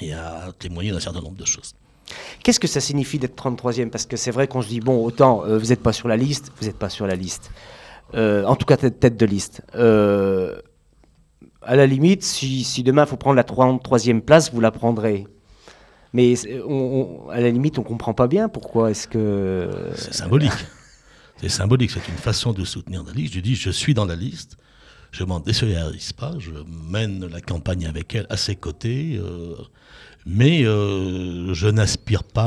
et à témoigner d'un certain nombre de choses. Qu'est-ce que ça signifie d'être 33e Parce que c'est vrai qu'on se dit, bon, autant euh, vous n'êtes pas sur la liste, vous n'êtes pas sur la liste. Euh, en tout cas, tête, de liste. Euh, à la limite, si, demain il faut prendre la 33e place, vous la prendrez. Mais à la limite, on ne comprend pas bien pourquoi est-ce que... C'est symbolique. C'est symbolique, c'est une façon de soutenir la liste. Je dis, je suis dans la liste, je m'en désolidarise pas, je mène la campagne avec elle à ses côtés, euh, mais euh, je n'aspire pas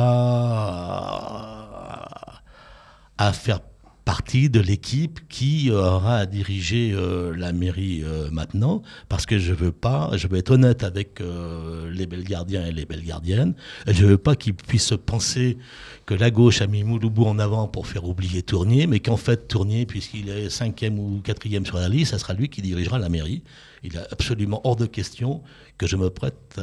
à, faire partie de l'équipe qui aura à diriger euh, la mairie euh, maintenant, parce que je veux pas, je veux être honnête avec les Bellegardiens et les Bellegardiennes, et je veux pas qu'ils puissent penser que la gauche a mis Mouloubou en avant pour faire oublier Tournier, mais qu'en fait Tournier, puisqu'il est cinquième ou quatrième sur la liste, ça sera lui qui dirigera la mairie. Il est absolument hors de question que je me prête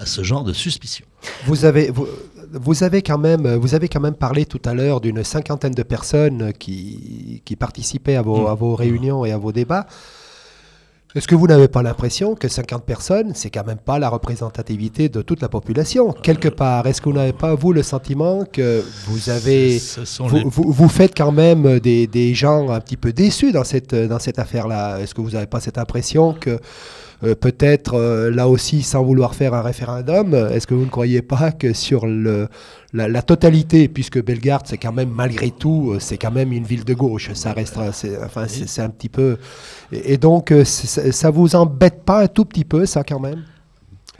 à ce genre de suspicion. Vous avez, vous, vous avez quand même, vous avez quand même parlé tout à l'heure d'une cinquantaine de personnes qui, qui participaient à vos, Mm. à vos réunions et à vos débats. Est-ce que vous n'avez pas l'impression que 50 personnes, c'est quand même pas la représentativité de toute la population? Quelque part, est-ce que vous n'avez pas, vous, le sentiment que vous avez... Ce Vous, les- vous- vous faites quand même des, des gens un petit peu déçus dans cette, dans cette affaire-là? Est-ce que vous n'avez pas cette impression que euh, peut-être euh, là aussi, sans vouloir faire un référendum, est-ce que vous ne croyez pas que sur le, la, la totalité, puisque Bellegarde, c'est quand même malgré tout, euh, c'est quand même une ville de gauche, ça c'est, enfin, c'est, un petit peu... Et, et donc, euh, ça vous embête pas un tout petit peu, ça, quand même?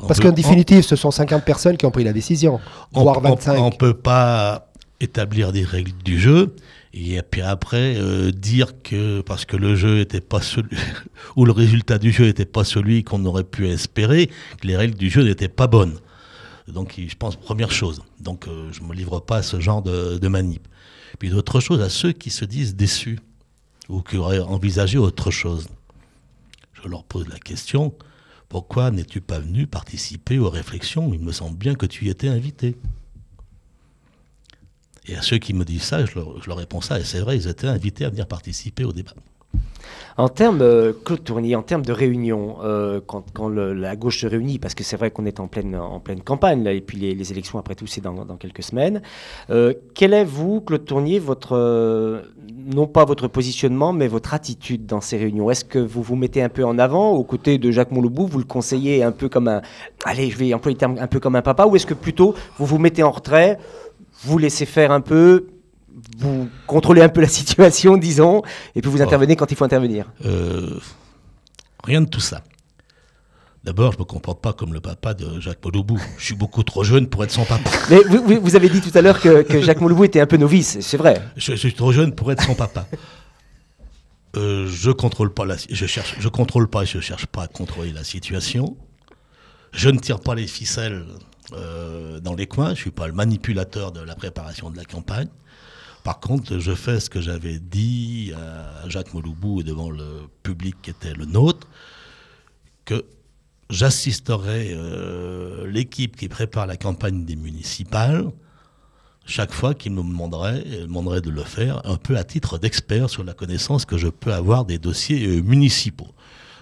Parce qu'en définitive, ce sont 50 personnes qui ont pris la décision, on, voire on- 25. On ne peut pas établir des règles du jeu Et puis après, euh, dire que parce que le jeu était pas celui, ou le résultat du jeu n'était pas celui qu'on aurait pu espérer, que les règles du jeu n'étaient pas bonnes. Donc, je pense, première chose. Donc, euh, je me livre pas à ce genre de, de manip. Puis d'autre chose, à ceux qui se disent déçus ou qui auraient envisagé autre chose. Je leur pose la question, pourquoi n'es-tu pas venu participer aux réflexions? Il me semble bien que tu y étais invité. Et à ceux qui me disent ça, je leur, réponds ça, et c'est vrai, ils étaient invités à venir participer au débat. En termes, euh, Claude Tournier, en termes de réunion, euh, quand, la gauche se réunit, parce que c'est vrai qu'on est en pleine, campagne, là, et puis les, élections, après tout, c'est dans, quelques semaines. Euh, quel est, vous, Claude Tournier, votre, non pas votre positionnement, mais votre attitude dans ces réunions? Est-ce que vous vous mettez un peu en avant, aux côtés de Jacques Montlebout, vous le conseillez un peu comme un, allez, je vais employer le terme, un peu comme un papa, ou est-ce que plutôt vous vous mettez en retrait, vous laissez faire un peu, vous contrôlez un peu la situation, disons, et puis vous Oh. intervenez quand il faut intervenir Euh, rien de tout ça. D'abord, je me comporte pas comme le papa de Jacques Polobou. Je suis beaucoup trop jeune pour être son papa. Mais vous, avez dit tout à l'heure que, que Jacques Moulebou était un peu novice, c'est vrai. Je, je suis trop jeune pour être son papa. Euh, je contrôle pas la, je cherche, je contrôle pas, et je cherche pas à contrôler la situation. Je ne tire pas les ficelles euh, dans les coins. Je suis pas le manipulateur de la préparation de la campagne. Par contre, je fais ce que j'avais dit à Jacques Moloubou et devant le public qui était le nôtre, que j'assisterai euh, l'équipe qui prépare la campagne des municipales chaque fois qu'il me demanderait, demanderait de le faire, un peu à titre d'expert sur la connaissance que je peux avoir des dossiers euh, municipaux.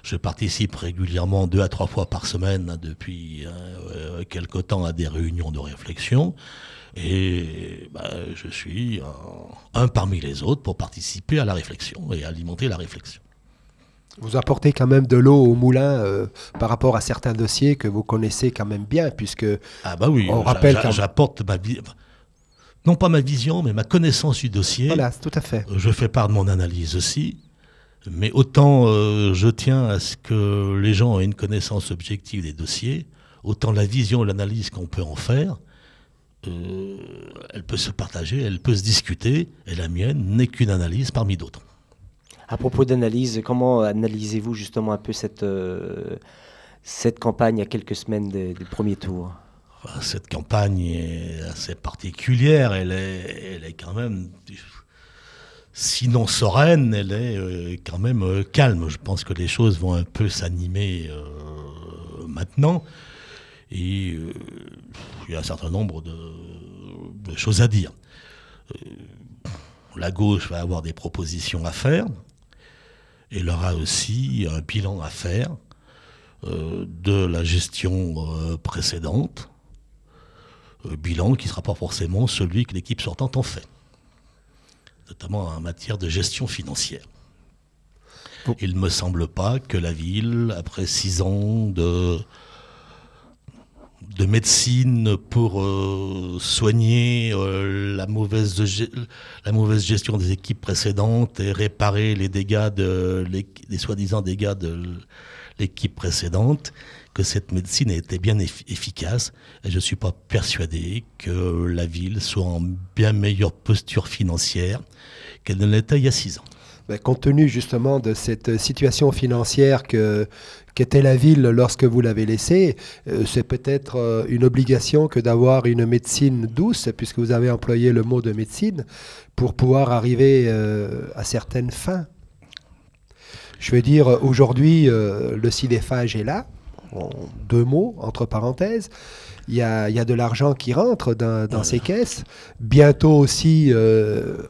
Je participe régulièrement deux à trois fois par semaine depuis euh, quelque temps à des réunions de réflexion. Et bah, je suis un, un parmi les autres pour participer à la réflexion et alimenter la réflexion. Vous apportez quand même de l'eau au moulin euh, par rapport à certains dossiers que vous connaissez quand même bien, puisque Ah bah oui, On rappelle j'apporte ma vie, non pas ma vision, mais ma connaissance du dossier. voilà, tout à fait. Je fais part de mon analyse aussi, mais autant euh, je tiens à ce que les gens aient une connaissance objective des dossiers, autant la vision et l'analyse qu'on peut en faire, euh, elle peut se partager, elle peut se discuter, et la mienne n'est qu'une analyse parmi d'autres. À propos d'analyse, comment analysez-vous justement un peu cette, euh, cette campagne à quelques semaines des- du premier tour Enfin, Cette campagne est assez particulière, elle est, elle est quand même, sinon sereine, elle est euh, quand même euh, calme. Je pense que les choses vont un peu s'animer euh, maintenant. Et il y a un certain nombre de, choses à dire. La gauche va avoir des propositions à faire. Elle aura aussi un bilan à faire de la gestion précédente. Bilan qui ne sera pas forcément celui que l'équipe sortante en fait, notamment en matière de gestion financière. Bon. Il ne me semble pas que la ville, après six ans de, de médecine pour euh, soigner euh, la, mauvaise la mauvaise gestion des équipes précédentes et réparer les dégâts de les soi-disant dégâts de l'équipe précédente, que cette médecine a été bien eff- efficace. Et je ne suis pas persuadé que la ville soit en bien meilleure posture financière qu'elle ne l'était il y a six ans. Ben, compte tenu justement de cette situation financière que qu'était la ville lorsque vous l'avez laissée, euh, c'est peut-être euh, une obligation que d'avoir une médecine douce, puisque vous avez employé le mot de médecine, pour pouvoir arriver euh, à certaines fins. Je veux dire, aujourd'hui, euh, le sidéphage est là, en deux mots, entre parenthèses. Il y a, il y a de l'argent qui rentre dans, dans ces caisses. Bientôt aussi, euh,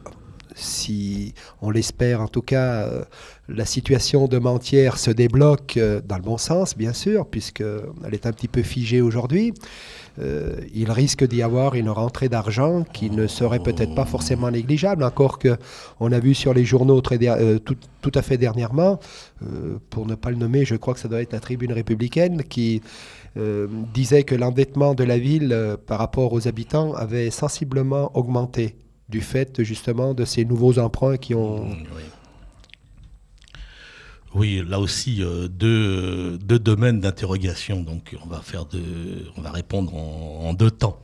si on l'espère en tout cas, euh, la situation de Mentière se débloque euh, dans le bon sens, bien sûr, puisqu'elle est un petit peu figée aujourd'hui. Euh, il risque d'y avoir une rentrée d'argent qui ne serait peut-être pas forcément négligeable, encore que on a vu sur les journaux tout, à fait dernièrement, pour ne pas le nommer, je crois que ça doit être la tribune républicaine qui disait que l'endettement de la ville par rapport aux habitants avait sensiblement augmenté du fait justement de ces nouveaux emprunts qui ont... Oui. Oui, là aussi, euh, deux, domaines d'interrogation. Donc, on va faire deux, on va répondre en, deux temps.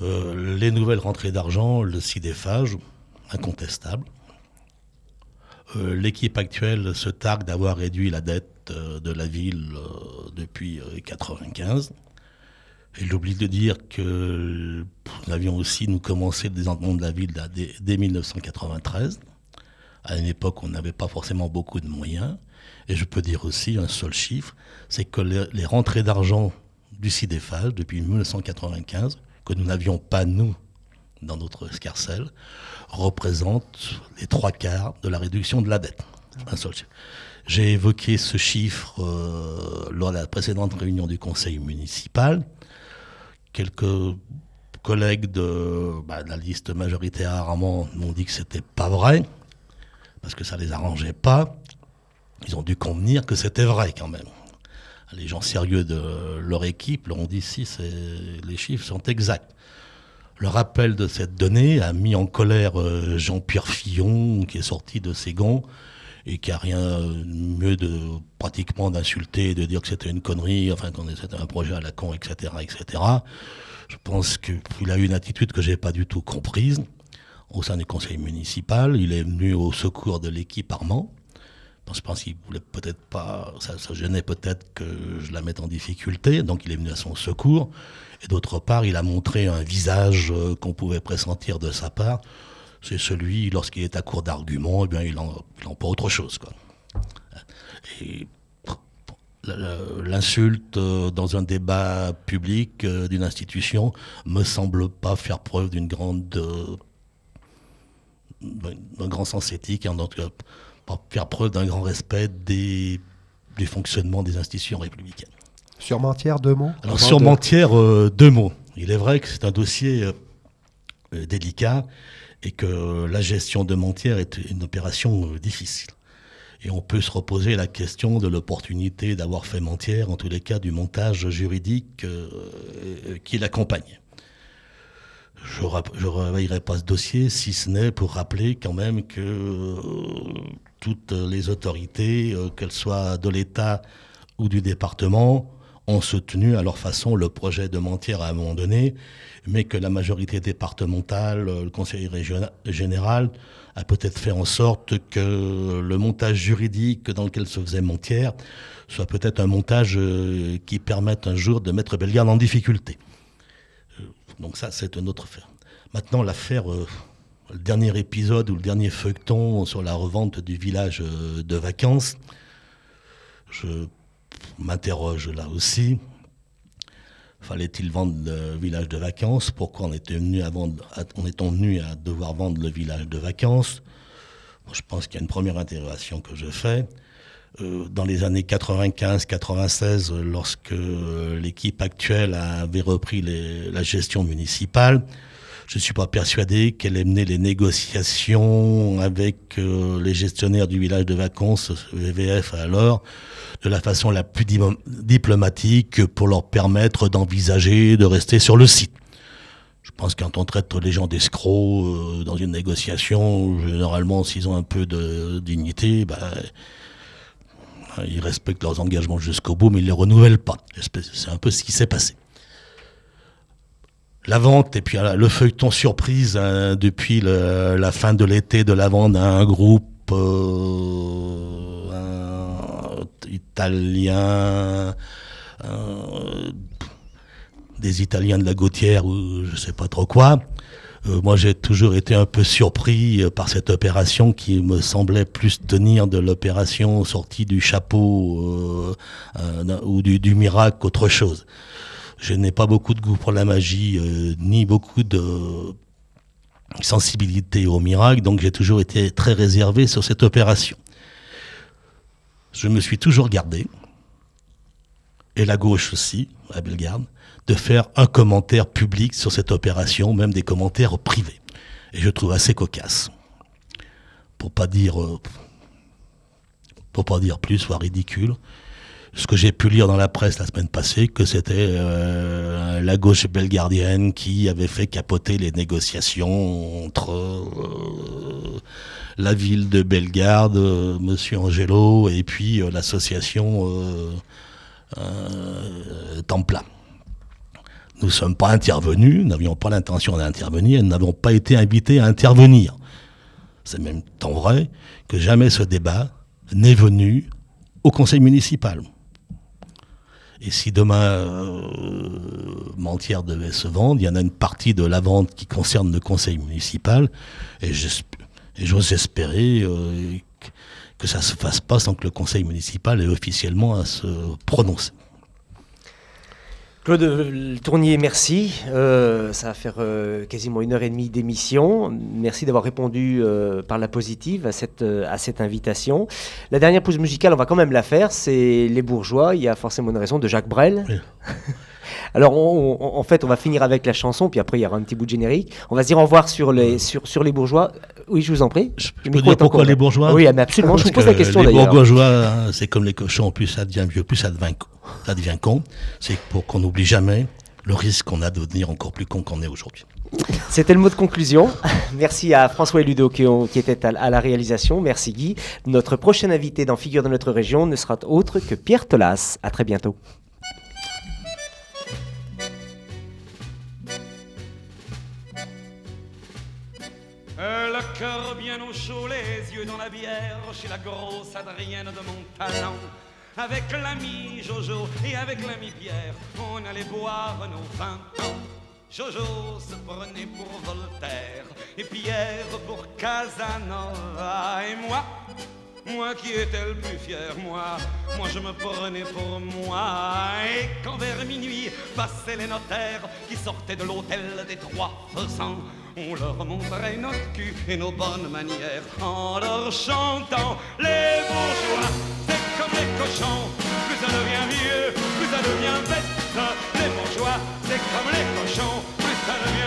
Euh, les nouvelles rentrées d'argent, le sidéphage, incontestable. Euh, l'équipe actuelle se targue d'avoir réduit la dette de la ville depuis 1995. Et j'oublie de dire que nous avions aussi, nous, commencé le désenclavement de la ville dès, dès 1993. À une époque, on n'avait pas forcément beaucoup de moyens. Et je peux dire aussi un seul chiffre, c'est que les, rentrées d'argent du CIDEFAL depuis 1995, que nous n'avions pas, nous, dans notre escarcelle, représentent les trois quarts de la réduction de la dette. Un seul chiffre. J'ai évoqué ce chiffre euh, lors de la précédente réunion du conseil municipal. Quelques collègues de, bah, de la liste majoritaire à Armand m'ont dit que c'était pas vrai, parce que ça les arrangeait pas. Ils ont dû convenir que c'était vrai quand même. Les gens sérieux de leur équipe leur ont dit si les chiffres sont exacts. Le rappel de cette donnée a mis en colère euh, Jean-Pierre Fillon, qui est sorti de ses gonds et qui a rien mieux de pratiquement d'insulter, de dire que c'était une connerie, enfin qu'on c'était un projet à la con, etc., etc. Je pense qu'il a eu une attitude que j'ai pas du tout comprise au sein du conseil municipal. Il est venu au secours de l'équipe Armand. Je pense qu'il voulait peut-être pas, ça, ça gênait peut-être que je la mette en difficulté, donc il est venu à son secours. Et d'autre part, il a montré un visage euh, qu'on pouvait pressentir de sa part. C'est celui, lorsqu'il est à court d'arguments, eh bien, il pas autre chose. Quoi. Et l'insulte euh, dans un débat public euh, d'une institution me semble pas faire preuve d'une grande d'un grand sens éthique, en tout cas, faire preuve d'un grand respect des, du fonctionnement des institutions républicaines. Sur Mentière, deux mots? Alors, sur Mentière, euh, deux mots. Il est vrai que c'est un dossier euh, euh, délicat et que la gestion de Mentière est une opération difficile. Et on peut se reposer la question de l'opportunité d'avoir fait Mentière, en tous les cas du montage juridique qui l'accompagne. Je ne réveillerai pas ce dossier si ce n'est pour rappeler quand même que toutes les autorités, qu'elles soient de l'État ou du département, ont soutenu à leur façon le projet de Mentière à un moment donné, mais que la majorité départementale, le conseil régional, général, a peut-être fait en sorte que le montage juridique dans lequel se faisait Mentière soit peut-être un montage euh, qui permette un jour de mettre Bellegarde en difficulté. Euh, donc ça, c'est une autre affaire. Maintenant, l'affaire, euh, le dernier épisode ou le dernier feuilleton sur la revente du village de vacances, je m'interroge là aussi. Fallait-il vendre le village de vacances? Pourquoi on était venu à vendre, on est venu à devoir vendre le village de vacances? Je pense qu'il y a une première interrogation que je fais. Euh, dans les années 95-96, lorsque l'équipe actuelle avait repris la gestion municipale, je ne suis pas persuadé qu'elle ait mené les négociations avec euh, les gestionnaires du village de vacances, VVF alors, de la façon la plus diplomatique pour leur permettre d'envisager de rester sur le site. Je pense que quand traite les gens d'escrocs euh, dans une négociation, généralement, s'ils ont un peu de dignité, ben, ils respectent leurs engagements jusqu'au bout, mais ils ne les renouvellent pas. C'est un peu ce qui s'est passé la vente et puis le feuilleton surprise hein, depuis la fin de l'été de la vente à un groupe euh, italien, euh, des Italiens de la Gautière ou je sais pas trop quoi. Euh, moi, j'ai toujours été un peu surpris par cette opération qui me semblait plus tenir de l'opération sortie du chapeau ou du, du miracle qu'autre chose. Je n'ai pas beaucoup de goût pour la magie, euh, ni beaucoup de sensibilité au miracle, donc j'ai toujours été très réservé sur cette opération. Je me suis toujours gardé, et la gauche aussi, à Bellegarde, de faire un commentaire public sur cette opération, même des commentaires privés. Et je trouve assez cocasse. Pour pas dire, euh, pour pas dire plus, soit ridicule ce que j'ai pu lire dans la presse la semaine passée, que c'était euh, la gauche belgardienne qui avait fait capoter les négociations entre euh, la ville de Bellegarde, euh, Monsieur Angelo, et puis l'association Templa. Nous ne sommes pas intervenus, n'avions pas l'intention d'intervenir, nous n'avons pas été invités à intervenir. C'est même tant vrai que jamais ce débat n'est venu au conseil municipal. Et si demain euh, Mentière devait se vendre, il y en a une partie de la vente qui concerne le conseil municipal, et j'ose espérer euh, que ça ne se fasse pas sans que le conseil municipal ait officiellement à se prononcer. Claude Tournier, merci. Euh, ça va faire euh, quasiment une heure et demie d'émission. Merci d'avoir répondu euh, par la positive à cette, à cette invitation. La dernière pause musicale, on va quand même la faire. C'est Les Bourgeois. Il y a forcément une raison de Jacques Brel. Alors, en fait, on va finir avec la chanson, puis après, il y aura un petit bout de générique. On va se dire au revoir sur les, sur, sur les bourgeois. Oui, je vous en prie. Je, peux dire pourquoi les bourgeois Oui, mais absolument. je vous pose la question Les bourgeois, c'est comme les cochons. Plus ça devient vieux, plus ça devient, ça devient con. C'est pour qu'on n'oublie jamais le risque qu'on a de devenir encore plus con qu'on est aujourd'hui. C'était le mot de conclusion. Merci à François et Ludo qui, ont, qui étaient à, la réalisation. Merci Guy. Notre prochain invité dans Figure de notre région ne sera autre que Pierre Telas. À très bientôt. Cœur bien au chaud, les yeux dans la bière, chez la grosse Adrienne de mon talent. Avec l'ami Jojo et avec l'ami Pierre, on allait boire nos vingt ans. Jojo se prenait pour Voltaire et Pierre pour Casanova et moi. Moi qui étais le plus fier, moi, moi je me prenais pour moi. Et quand vers minuit passaient les notaires qui sortaient de l'hôtel des trois faisans, on leur montrait notre cul et nos bonnes manières en leur chantant les bourgeois. C'est comme les cochons, plus ça devient vieux, plus ça devient bête. Les bourgeois, c'est comme les cochons, plus ça devient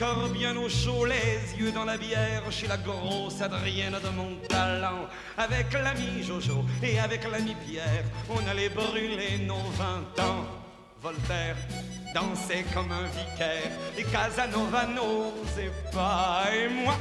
Cœur bien au chaud, les yeux dans la bière, chez la grosse Adrienne de mon talent. Avec l'ami Jojo et avec l'ami Pierre, on allait brûler nos vingt ans. Voltaire dansait comme un vicaire, et Casanova n'osait pas, et moi,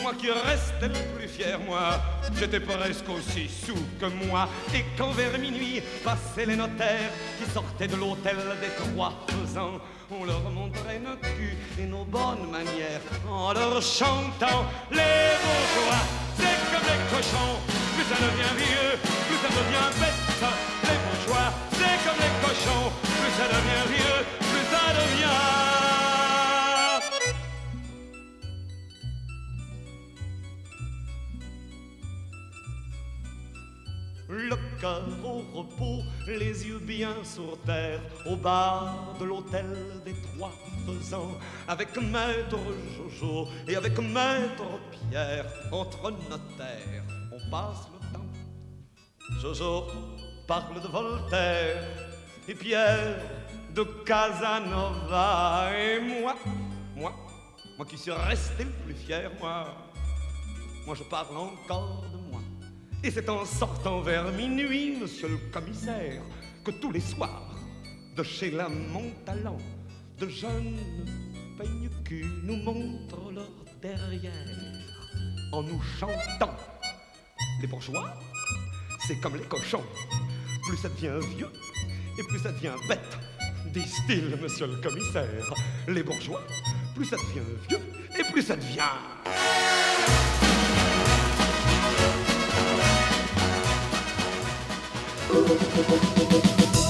moi qui restais le plus fier, moi, j'étais presque aussi sous que moi. Et quand vers minuit passaient les notaires qui sortaient de l'hôtel des trois faisans, on leur montrait nos cul et nos bonnes manières en leur chantant les bourgeois. C'est comme les cochons, plus ça devient vieux, plus ça devient bête. Les bourgeois, c'est comme les cochons, plus ça devient vieux, plus ça devient. Le cœur au repos, les yeux bien sur terre, au bar de l'hôtel des trois faisans, avec maître Jojo et avec maître Pierre, entre notaires, on passe le temps. Jojo parle de Voltaire et Pierre de Casanova et moi, moi, moi qui suis resté le plus fier, moi, moi je parle encore. Et c'est en sortant vers minuit, monsieur le commissaire, que tous les soirs, de chez la Montalent, de jeunes peigne nous montrent leur derrière en nous chantant. Les bourgeois, c'est comme les cochons. Plus ça devient vieux et plus ça devient bête, disent-ils, monsieur le commissaire. Les bourgeois, plus ça devient vieux et plus ça devient. Thank